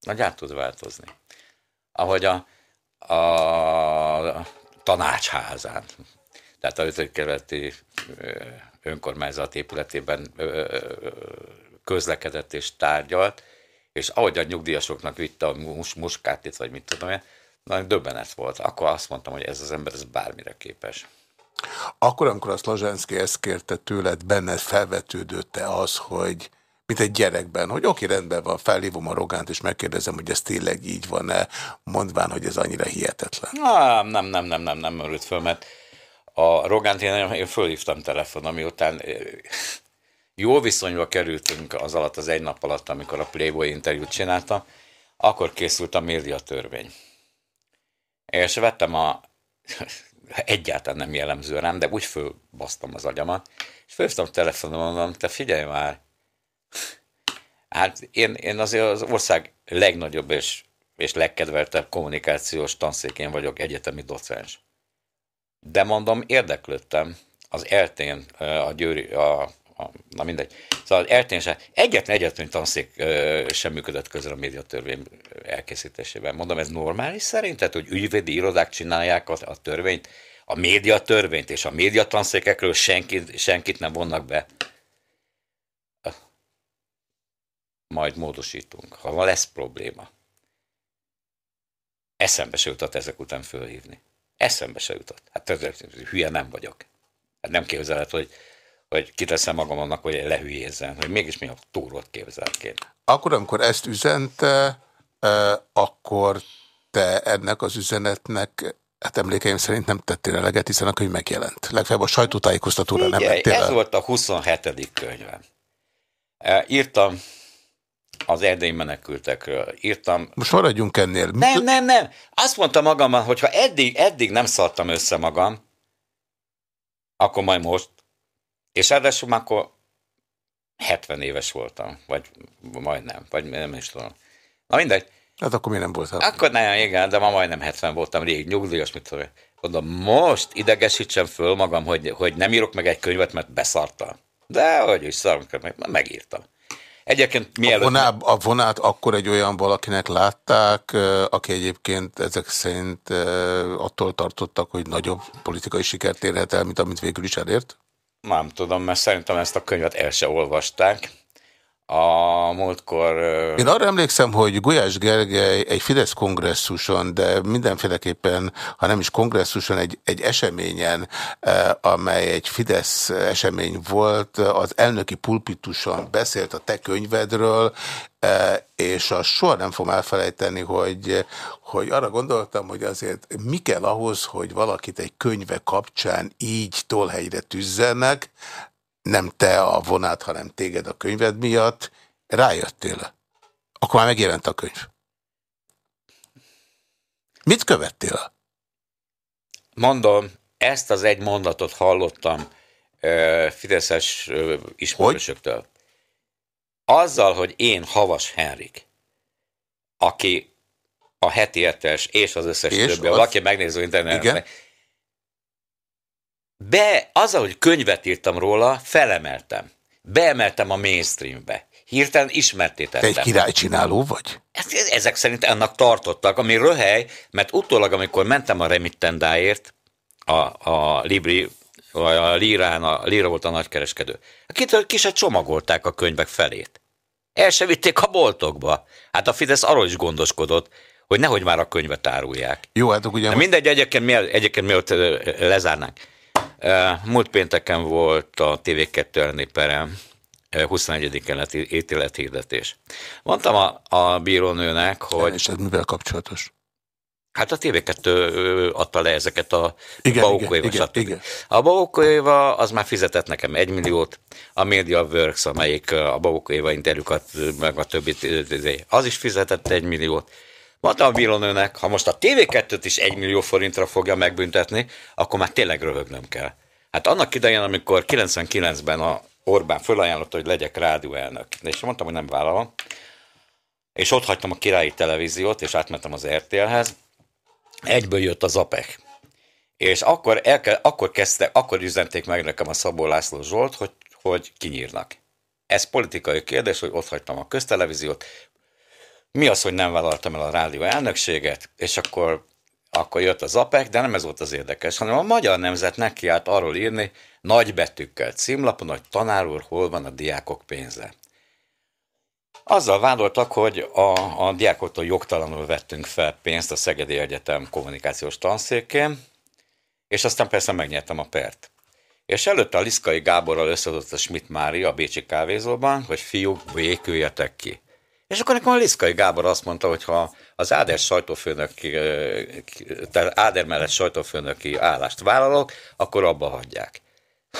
Nagy át tud változni. Ahogy a, a tanácsházán, tehát a ötödkerületi önkormányzat épületében közlekedett és tárgyalt, és ahogy a nyugdíjasoknak vitte a mus muskátit, vagy mit tudom én, nagyon döbbenet volt. Akkor azt mondtam, hogy ez az ember ez bármire képes. Akkor, amikor a Szlazsánszki ezt kérte tőled, benned felvetődött-e az, hogy mint egy gyerekben, hogy oké, rendben van, felhívom a Rogánt, és megkérdezem, hogy ez tényleg így van-e, mondván, hogy ez annyira hihetetlen. Nem, nem, nem, nem, nem, nem merült föl, mert a Rogánt én, én fölhívtam telefonon, miután jó viszonyba kerültünk az alatt, az egy nap alatt, amikor a Playboy interjút csináltam, akkor készült a médiatörvény. És vettem a, egyáltalán nem jellemző rám, de úgy fölbasztam az agyamat, és fölhívtam telefonon, mondom, te figyelj már, hát én, én azért az ország legnagyobb és, és legkedveltebb kommunikációs tanszékén vagyok egyetemi docens. De mondom, érdeklődtem az eltén, a győri, a a, na mindegy. Szóval eltén se, egyetlen egyetlen tanszék sem működött közre a médiatörvény elkészítésében. Mondom, ez normális szerinted, hogy ügyvédi irodák csinálják a, a törvényt, a médiatörvényt, és a médiatanszékekről senkit, senkit nem vonnak be? Majd módosítunk, ha lesz probléma. Eszembe se jutott ezek után fölhívni. Eszembe se jutott. Hát hülye nem vagyok. Hát nem képzelhet, hogy hogy kiteszem magam annak, hogy lehülyézzen, hogy mégis mi a túrót képzelként. Akkor, amikor ezt üzente, akkor te ennek az üzenetnek Hát emlékeim szerint nem tettél eleget, hiszen a könyv megjelent. Legfeljebb a sajtótájékoztatóra nem lettél Ez volt a 27. könyvem. Írtam az erdélyi menekültekről. Írtam... Most maradjunk ennél. Nem, nem, nem. Azt mondta magamban, hogy ha eddig, eddig nem szartam össze magam, akkor majd most és ráadásul már akkor 70 éves voltam, vagy majdnem, vagy nem is tudom. Na mindegy. Hát akkor mi nem voltál? Akkor nagyon igen, de ma majdnem 70 voltam, rég nyugdíjas, mit tudom. Mondom, most idegesítsem föl magam, hogy, hogy nem írok meg egy könyvet, mert beszartam. De hogy is szarom, meg, megírtam. Egyébként mielőtt... A, vonát, a vonát akkor egy olyan valakinek látták, aki egyébként ezek szerint attól tartottak, hogy nagyobb politikai sikert érhet el, mint amit végül is elért? Nem tudom, mert szerintem ezt a könyvet el se olvasták. A múltkor... Én arra emlékszem, hogy Gulyás Gergely egy Fidesz kongresszuson, de mindenféleképpen, ha nem is kongresszuson, egy, egy eseményen, amely egy Fidesz esemény volt, az elnöki pulpituson beszélt a te könyvedről, és azt soha nem fogom elfelejteni, hogy, hogy arra gondoltam, hogy azért mi kell ahhoz, hogy valakit egy könyve kapcsán így tolhelyre tűzzenek, nem te a vonát, hanem téged a könyved miatt, rájöttél? Akkor már megjelent a könyv. Mit követtél? Mondom, ezt az egy mondatot hallottam uh, Fideszes uh, ismerősöktől. Azzal, hogy én Havas Henrik, aki a heti értes és az összes és többi, az... valaki megnéző interneten, be, azzal, hogy könyvet írtam róla, felemeltem. Beemeltem a mainstreambe. Hirtelen ismertétettem. Te egy királycsináló vagy? Ezek szerint ennek tartottak, ami röhely, mert utólag, amikor mentem a remittendáért, a, a Libri, vagy a Lirán, a Lira volt a nagykereskedő, akitől ki se csomagolták a könyvek felét. El se vitték a boltokba. Hát a Fidesz arról is gondoskodott, hogy nehogy már a könyvet árulják. Jó, hát ugye... Most... Mindegy, egyébként, egyébként mielőtt lezárnánk. Múlt pénteken volt a TV2 elleni perem, 21. keleti ítélethirdetés. Mondtam a, a bírónőnek, hogy... És ez mivel kapcsolatos? Hát a TV2 adta le ezeket a Baukóéva, igen, igen. A Baukóéva az már fizetett nekem egy milliót, a Media Works, amelyik a Baukóéva interjúkat, meg a többit, az is fizetett egy milliót. A bírónőnek, ha most a TV2-t is egy millió forintra fogja megbüntetni, akkor már tényleg röhögnöm kell. Hát annak idején, amikor 99-ben a Orbán fölajánlotta, hogy legyek rádióelnök, és mondtam, hogy nem vállalom, és ott hagytam a királyi televíziót, és átmentem az RTL-hez, egyből jött az APEC. És akkor, elke, akkor kezdte, akkor üzenték meg nekem a Szabó László Zsolt, hogy, hogy kinyírnak. Ez politikai kérdés, hogy ott hagytam a köztelevíziót, mi az, hogy nem vállaltam el a rádió elnökséget, és akkor, akkor jött az APEC, de nem ez volt az érdekes, hanem a Magyar Nemzet nekiállt arról írni, nagy betűkkel címlapon, hogy tanár úr, hol van a diákok pénze. Azzal vádoltak, hogy a, a diákoktól jogtalanul vettünk fel pénzt a Szegedi Egyetem kommunikációs tanszékén, És aztán persze megnyertem a pert. És előtte a Liszkai Gáborral összeadott a Schmidt Mária a Bécsi kávézóban, hogy fiúk, béküljetek ki. És akkor nekem a Liszkai Gábor azt mondta, hogy ha az Áder sajtófőnöki, tehát Áder mellett sajtófőnöki állást vállalok, akkor abba hagyják.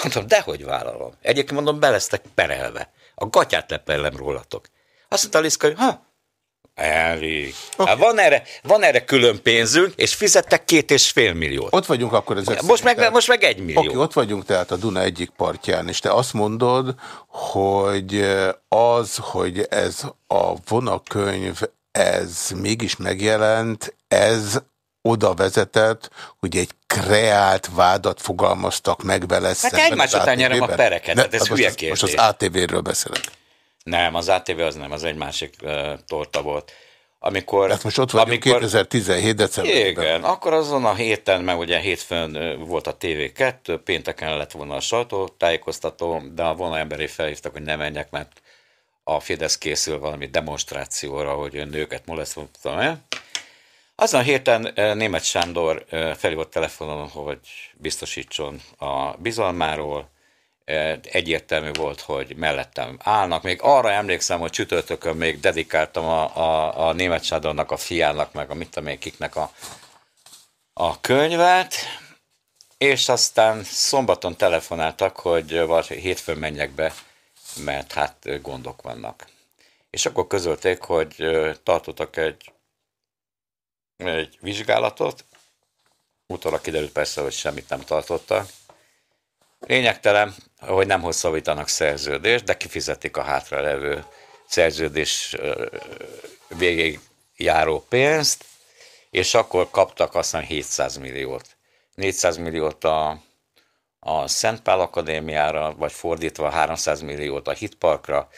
Mondom, dehogy vállalom. Egyébként mondom, belesztek perelve. A gatyát lepellem rólatok. Azt mondta a Liszkai, ha, Elég. Okay. Hát van, erre, van erre külön pénzünk, és fizettek két és fél milliót. Ott vagyunk akkor ezek Most meg, tehát, most meg egy millió. Oké, okay, ott vagyunk tehát a Duna egyik partján, és te azt mondod, hogy az, hogy ez a vonakönyv, ez mégis megjelent, ez oda vezetett, hogy egy kreált vádat fogalmaztak meg vele Hát egymás után nyerem a pereket, ne, hát ez hát hülye most, most az ATV-ről beszélek. Nem, az ATV az nem, az egy másik uh, torta volt. Amikor, hát most ott vagyunk amikor, 2017 decemberben. Igen, akkor azon a héten, mert ugye hétfőn volt a TV2, pénteken lett volna a sajtótájékoztató, de a volna emberi felhívtak, hogy ne menjek, mert a Fidesz készül valami demonstrációra, hogy nőket molesztottam. Azon a héten német Sándor felhívott telefonon, hogy biztosítson a bizalmáról, egyértelmű volt, hogy mellettem állnak. Még arra emlékszem, hogy csütörtökön még dedikáltam a, a, a német Sádonnak, a fiának, meg a mit tudom kiknek a, a könyvet, és aztán szombaton telefonáltak, hogy vagy hétfőn menjek be, mert hát gondok vannak. És akkor közölték, hogy tartottak egy, egy vizsgálatot, utólag kiderült persze, hogy semmit nem tartottak, Lényegtelen, hogy nem hosszabbítanak szerződést, de kifizetik a hátralevő szerződés végig járó pénzt, és akkor kaptak aztán 700 milliót. 400 milliót a, a Szentpál Akadémiára, vagy fordítva 300 milliót a Hitparkra,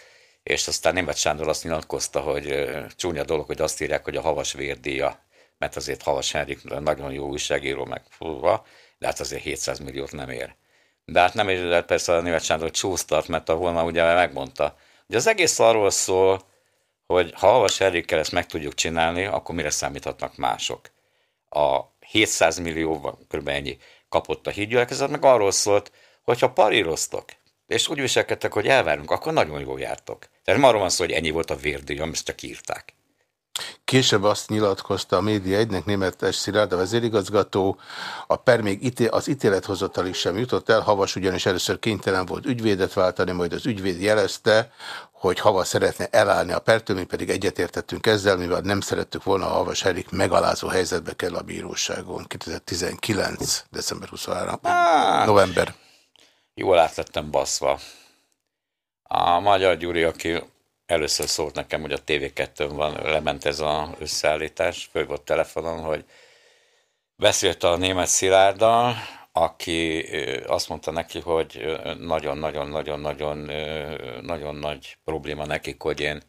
és aztán Német Sándor azt nyilatkozta, hogy csúnya dolog, hogy azt írják, hogy a havas vérdíja, mert azért Havas Henrik nagyon jó újságíró, meg fúva, de hát azért 700 milliót nem ér. De hát nem is lehet persze a Német Sándor csúsztat, mert a Holma ugye megmondta. Ugye az egész arról szól, hogy ha Havas Erikkel ezt meg tudjuk csinálni, akkor mire számíthatnak mások. A 700 millió, kb. ennyi kapott a hídgyülekezet, meg arról szólt, hogy ha paríroztok, és úgy viselkedtek, hogy elvárunk, akkor nagyon jól jártok. Tehát nem arról van szó, hogy ennyi volt a vérdíj, amit csak írták. Később azt nyilatkozta a média egynek németes Szilárd, a vezérigazgató, a per még ítél, az ítélethozatalig sem jutott el, Havas ugyanis először kénytelen volt ügyvédet váltani, majd az ügyvéd jelezte, hogy Havas szeretne elállni a pertől, mi pedig egyetértettünk ezzel, mivel nem szerettük volna, a Havas Erik megalázó helyzetbe kell a bíróságon. 2019. december 23. Ah, november. Jól átlettem baszva. A Magyar Gyuri, aki először szólt nekem, hogy a TV2-n van, lement ez az összeállítás, föl volt telefonon, hogy beszélt a német Szilárddal, aki azt mondta neki, hogy nagyon-nagyon-nagyon-nagyon nagyon nagy probléma nekik, hogy én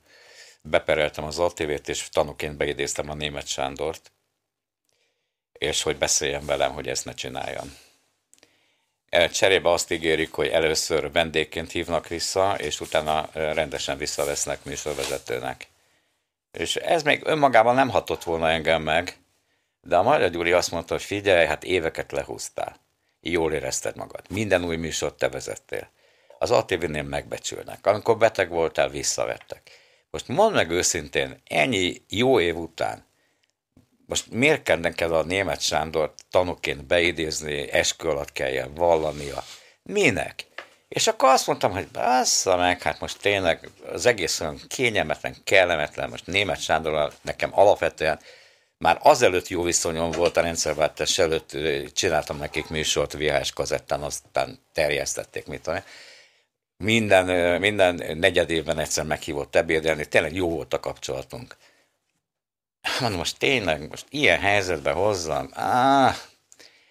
bepereltem az ATV-t, és tanúként beidéztem a német Sándort, és hogy beszéljen velem, hogy ezt ne csináljam. Cserébe azt ígérik, hogy először vendégként hívnak vissza, és utána rendesen visszavesznek műsorvezetőnek. És ez még önmagában nem hatott volna engem meg, de a Magyar Gyuri azt mondta, hogy figyelj, hát éveket lehúztál. Jól érezted magad. Minden új műsort te vezettél. Az ATV-nél megbecsülnek. Amikor beteg voltál, visszavettek. Most mondd meg őszintén, ennyi jó év után, most miért kell neked a német Sándor tanúként beidézni, eskü alatt kelljen vallania? Minek? És akkor azt mondtam, hogy bassza meg, hát most tényleg az egész olyan kényelmetlen, kellemetlen, most német Sándor nekem alapvetően már azelőtt jó viszonyom volt a rendszerváltás előtt, csináltam nekik műsort VHS kazettán, aztán terjesztették, mit tudom minden, minden negyed évben egyszer meghívott ebédelni, tényleg jó volt a kapcsolatunk. Mondom, most tényleg, most ilyen helyzetbe hozzam, áh.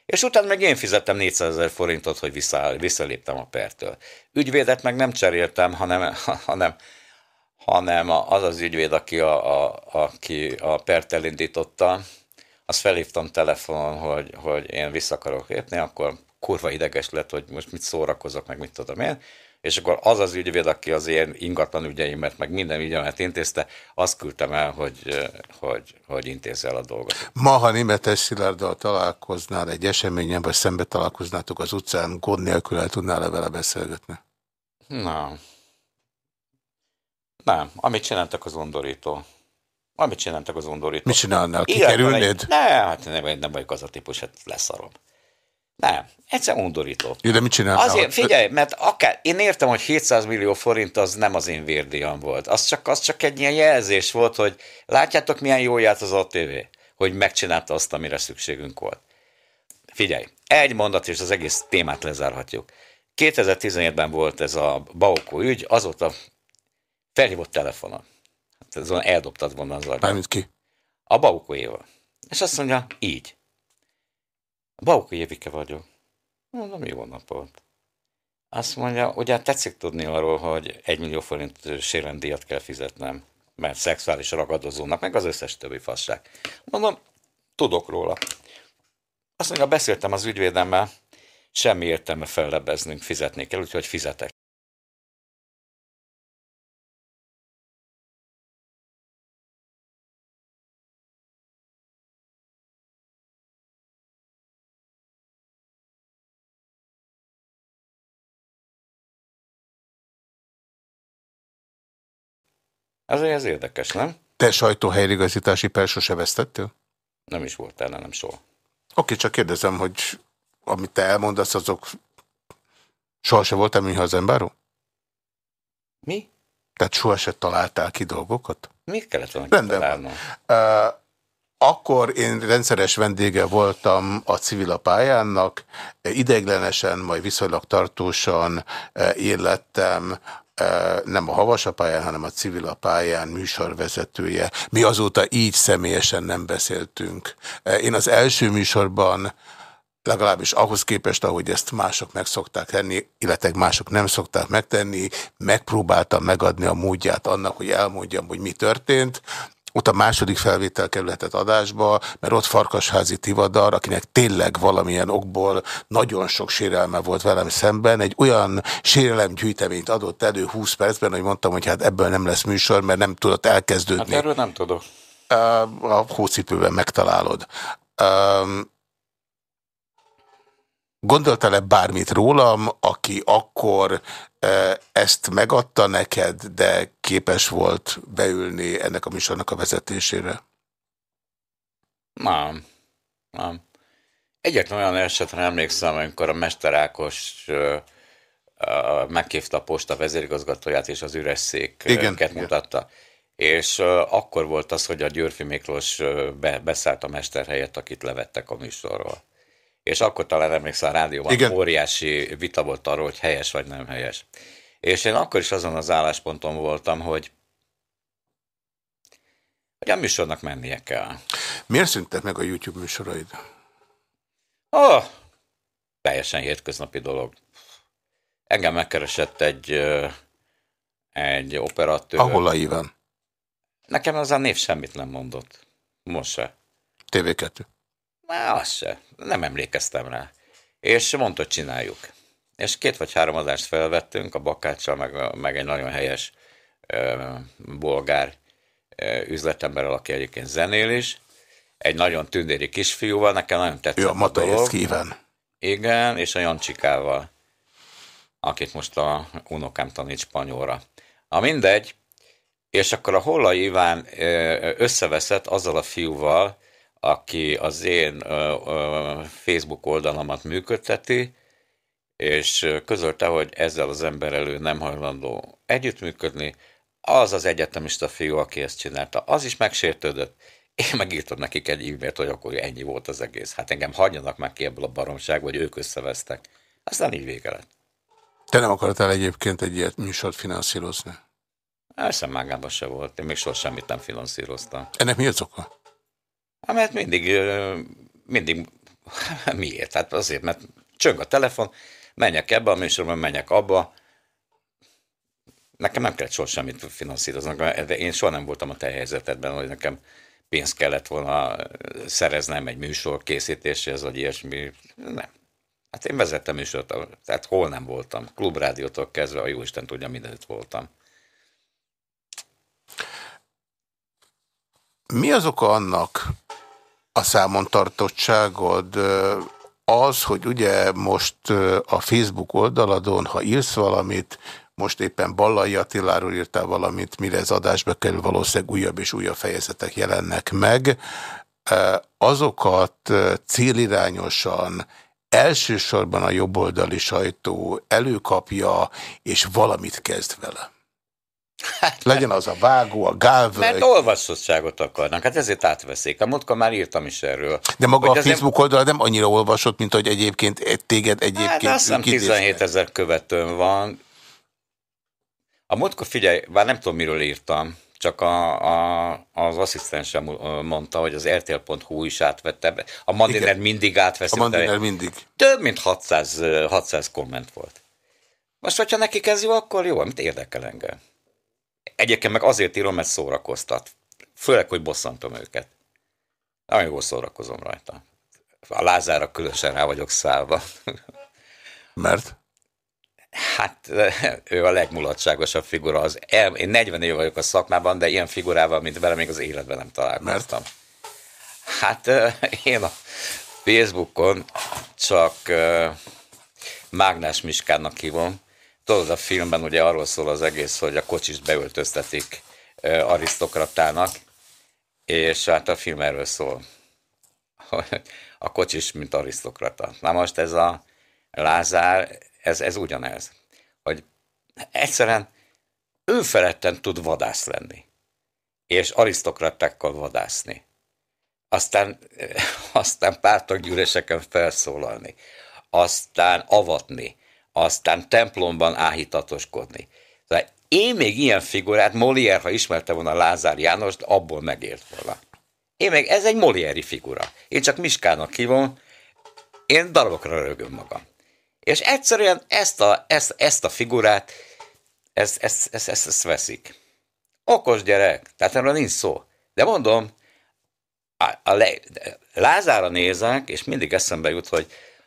És utána meg én fizettem 400 ezer forintot, hogy vissza, visszaléptem a pertől. Ügyvédet meg nem cseréltem, hanem, hanem, hanem az az ügyvéd, aki a, a, aki a pert elindította, azt felhívtam telefonon, hogy, hogy én vissza akarok lépni, akkor kurva ideges lett, hogy most mit szórakozok, meg mit tudom én, és akkor az az ügyvéd, aki az ilyen ingatlan ügyeimet, meg minden ügyemet intézte, azt küldtem el, hogy, hogy, hogy intézze el a dolgot. Ma, ha Németes Szilárddal találkoznál egy eseményen, vagy szembe találkoznátok az utcán, gond nélkül el tudnál -e vele beszélgetni? Nem. Nem, amit csináltak az undorító. Amit csináltak az undorító. Mit csinálnál? Kikerülnéd? Ne, hát nem, nem vagyok az a típus, hát leszarom. Nem, egyszer undorító. Jó, de mit csinálnál? Azért, figyelj, mert akár, én értem, hogy 700 millió forint az nem az én vérdíjam volt. Az csak, az csak egy ilyen jelzés volt, hogy látjátok, milyen jól járt az ATV, hogy megcsinálta azt, amire szükségünk volt. Figyelj, egy mondat, és az egész témát lezárhatjuk. 2017-ben volt ez a Baukó ügy, azóta felhívott telefonon. Hát ez eldobtad volna az Mármint ki? A Baukó Éva. És azt mondja, így. Bauka Évike vagyok. Mondom, jó napot. Azt mondja, ugye tetszik tudni arról, hogy egy millió forint sérendíjat kell fizetnem, mert szexuális ragadozónak, meg az összes többi fasság. Mondom, tudok róla. Azt mondja, beszéltem az ügyvédemmel, semmi értelme fellebeznünk, fizetni kell, úgyhogy fizetek. Azért ez érdekes, nem? Te sajtóhelyigazítási per sose vesztettél? Nem is volt nem soha. Oké, csak kérdezem, hogy amit te elmondasz, azok sohasem voltál műhazembáró? Mi? Tehát sohasem találtál ki dolgokat? Mi kellett volna Rendben. Uh, akkor én rendszeres vendége voltam a civil pályának, ideiglenesen, majd viszonylag tartósan én lettem nem a Havasapályán, hanem a Civilapályán műsorvezetője. Mi azóta így személyesen nem beszéltünk. Én az első műsorban legalábbis ahhoz képest, ahogy ezt mások meg szokták tenni, illetve mások nem szokták megtenni, megpróbáltam megadni a módját annak, hogy elmondjam, hogy mi történt. Ott a második felvétel kerülhetett adásba, mert ott Farkasházi Tivadar, akinek tényleg valamilyen okból nagyon sok sérelme volt velem szemben, egy olyan sérelemgyűjteményt adott elő 20 percben, hogy mondtam, hogy hát ebből nem lesz műsor, mert nem tudott elkezdődni. Hát erről nem tudok. A hócipőben megtalálod. Gondoltál-e bármit rólam, aki akkor ezt megadta neked, de képes volt beülni ennek a műsornak a vezetésére? Nem. Nem. Egyetlen olyan esetre emlékszem, amikor a Mester Ákos meghívta a posta vezérigazgatóját, és az üres széket mutatta. És uh, akkor volt az, hogy a Györfi Miklós be, beszállt a mester helyett, akit levettek a műsorról és akkor talán emlékszel a rádióban Igen. óriási vita volt arról, hogy helyes vagy nem helyes. És én akkor is azon az állásponton voltam, hogy hogy a műsornak mennie kell. Miért szüntet meg a YouTube műsoraid? Oh, teljesen hétköznapi dolog. Engem megkeresett egy, egy operatőr. Ahol a Iván? Nekem az a név semmit nem mondott. Most se. TV2. Már az se. Nem emlékeztem rá. És mondta, csináljuk. És két vagy három adást felvettünk, a Bakáccsal, meg, meg egy nagyon helyes ö, bolgár ö, üzletemberrel, aki egyébként zenél is. Egy nagyon tündéri kisfiúval, nekem nagyon tetszett Jó, a Matajewski Iván. Igen, és a Jancsikával, akit most a unokám tanít spanyolra. A mindegy, és akkor a Holla Iván összeveszett azzal a fiúval, aki az én Facebook oldalamat működteti, és közölte, hogy ezzel az ember elő nem hajlandó együttműködni, az az egyetemista fiú, aki ezt csinálta, az is megsértődött. Én megírtam nekik egy e-mailt, hogy akkor ennyi volt az egész. Hát engem hagyjanak már ki ebből a baromság, vagy ők összevesztek. Aztán így vége lett. Te nem akartál egyébként egy ilyet műsort finanszírozni? Eszem mágában se volt. Én még soha semmit nem finanszíroztam. Ennek mi az oka? Hát mert mindig, mindig, miért? Hát azért, mert csöng a telefon, menjek ebbe a műsorban, menjek abba. Nekem nem kellett soha semmit finanszírozni, de én soha nem voltam a te helyzetedben, hogy nekem pénzt kellett volna szereznem egy műsor készítéséhez, vagy ilyesmi. Nem. Hát én vezettem is ott, tehát hol nem voltam. Klubrádiótól kezdve, a Jóisten tudja, mindenütt voltam. Mi az oka annak a számon tartottságod? Az, hogy ugye most a Facebook oldaladon, ha írsz valamit, most éppen Ballai Attiláról írtál valamit, mire ez adásba kerül, valószínűleg újabb és újabb fejezetek jelennek meg. Azokat célirányosan elsősorban a jobboldali sajtó előkapja, és valamit kezd vele. Hát, Legyen az a vágó, a gálvölgy. Mert olvasottságot akarnak, hát ezért átveszik. A múltkor már írtam is erről. De maga a Facebook nem... oldal nem annyira olvasott, mint hogy egyébként téged egyébként... Hát azt hiszem 17 ezer követőm van. A múltkor figyelj, már nem tudom miről írtam, csak a, a, az asszisztensem mondta, hogy az RTL.hu is átvette. A Mandiner mindig átveszi. A Mandiner mindig. Több mint 600, 600 komment volt. Most, hogyha nekik ez jó, akkor jó, amit érdekel engem. Egyébként meg azért írom, mert szórakoztat. Főleg, hogy bosszantom őket. Nagyon jól szórakozom rajta. A Lázára különösen rá vagyok szállva. Mert? Hát ő a legmulatságosabb figura. Az el, én 40 év vagyok a szakmában, de ilyen figurával, mint vele még az életben nem találkoztam. Mert? Hát én a Facebookon csak Mágnás Miskának hívom. Tudod, a filmben ugye arról szól az egész, hogy a kocsist beöltöztetik arisztokratának, és hát a film erről szól. A kocsis, mint arisztokrata. Na most ez a Lázár, ez, ez ugyanez, hogy egyszerűen önfeledten tud vadász lenni, és arisztokratákkal vadászni. Aztán, aztán pártaggyűléseken felszólalni, aztán avatni, aztán templomban áhítatoskodni. Szóval én még ilyen figurát, Molière, ha ismerte volna Lázár Jánost, abból megért volna. Én meg, ez egy Molieri figura. Én csak Miskának hívom, én darabokra rögöm magam. És egyszerűen ezt a, ezt, ezt a figurát, ezt, ezt, ezt, ezt, ezt veszik. Okos gyerek, tehát erről nincs szó. De mondom, a, a le, Lázára nézek, és mindig eszembe jut, hogy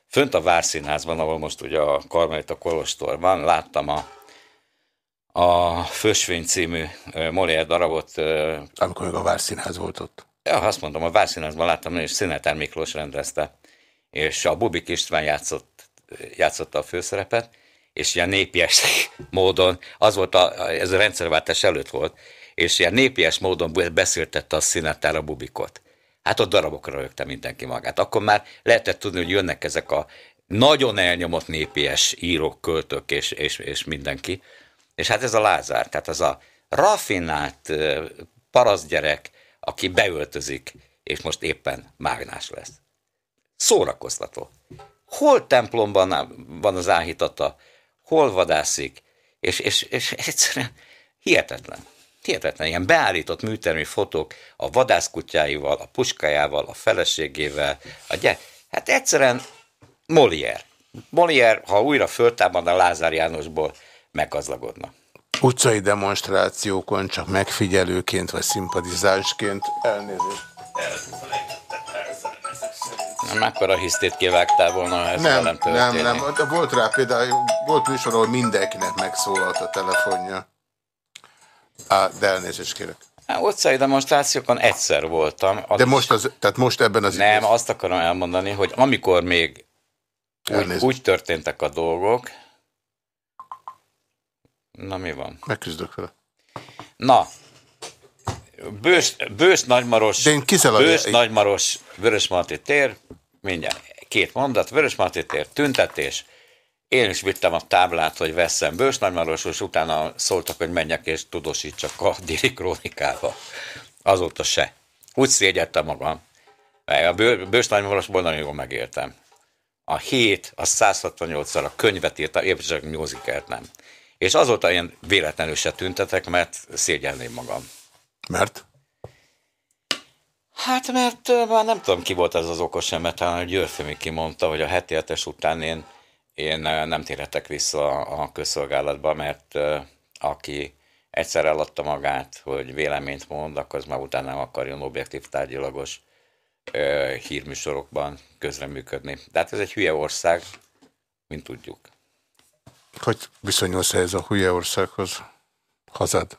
fönt a Várszínházban, ahol most ugye a Karmelita Kolostor van, láttam a, a Fösvény című Molière darabot. Amikor még a Várszínház volt ott. Ja, azt mondom, a Várszínházban láttam, és Szinetár Miklós rendezte, és a Bubik István játszott, játszotta a főszerepet, és ilyen népies módon, az volt a, ez a rendszerváltás előtt volt, és ilyen népies módon beszéltette a Szinetár a Bubikot. Hát ott darabokra rögte mindenki magát. Akkor már lehetett tudni, hogy jönnek ezek a nagyon elnyomott népies írók, költők és, és, és mindenki. És hát ez a Lázár, tehát ez a rafinált parasztgyerek, aki beöltözik, és most éppen mágnás lesz. Szórakoztató. Hol templomban van az áhítata, hol vadászik, és, és, és egyszerűen hihetetlen. Hihetetlen, ilyen beállított műtermi fotók a vadászkutyáival, a puskájával, a feleségével. A gyere. Hát egyszerűen Molière. Molière, ha újra föltámad a Lázár Jánosból, meggazlagodna. Utcai demonstrációkon csak megfigyelőként vagy szimpatizánsként elnézést. Nem akkora hisztét kivágtál volna, ha ez nem, nem, nem, nem. Volt rá például, volt műsor, ahol mindenkinek megszólalt a telefonja. Á, de elnézést kérek. Hát, utcai demonstrációkon egyszer voltam. De most, az, tehát most ebben az Nem, idősz... azt akarom elmondani, hogy amikor még úgy, úgy történtek a dolgok, na mi van? Megküzdök vele. Na, Bős, Bős Nagymaros, De én Bős Nagymaros, Vörösmarty tér, mindjárt két mondat, Vörösmarty tér, tüntetés, én is vittem a táblát, hogy veszem Bős Nagymaros, és utána szóltak, hogy menjek és tudósítsak a déli krónikába. Azóta se. Úgy szégyettem magam. A Bős Nagymarosból nagyon jól megértem. A 7, a 168-szal a könyvet írta, épp csak musicalt nem. És azóta én véletlenül se tüntetek, mert szégyelném magam. Mert? Hát mert már nem tudom, ki volt ez az okos ember, talán Györfömi kimondta, hogy a heti hetes után én én nem térhetek vissza a közszolgálatba, mert aki egyszer eladta magát, hogy véleményt mond, akkor az már utána nem akarjon objektív tárgyalagos hírműsorokban közreműködni. De hát ez egy hülye ország, mint tudjuk. Hogy viszonyulsz ez a hülye országhoz? Hazad?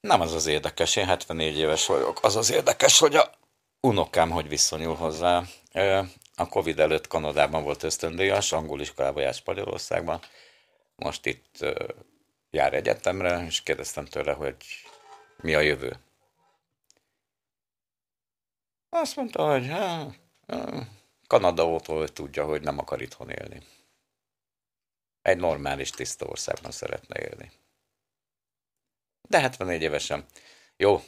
Nem az az érdekes, én 74 éves vagyok. Az az érdekes, hogy a unokám hogy viszonyul hozzá. A Covid előtt Kanadában volt ösztöndíjas, angol iskolába jár Spanyolországban. Most itt jár egyetemre, és kérdeztem tőle, hogy mi a jövő. Azt mondta, hogy hát, Kanada óta tudja, hogy nem akar itthon élni. Egy normális, tiszta országban szeretne élni. De 74 évesen. Jó,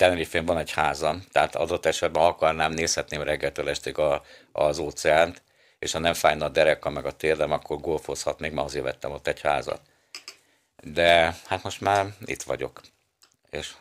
Tenerifén van egy házam, tehát adott esetben akarnám, nézhetném reggeltől estig a, az óceánt, és ha nem fájna a dereka meg a térdem, akkor golfozhatnék, mert azért vettem ott egy házat. De hát most már itt vagyok, és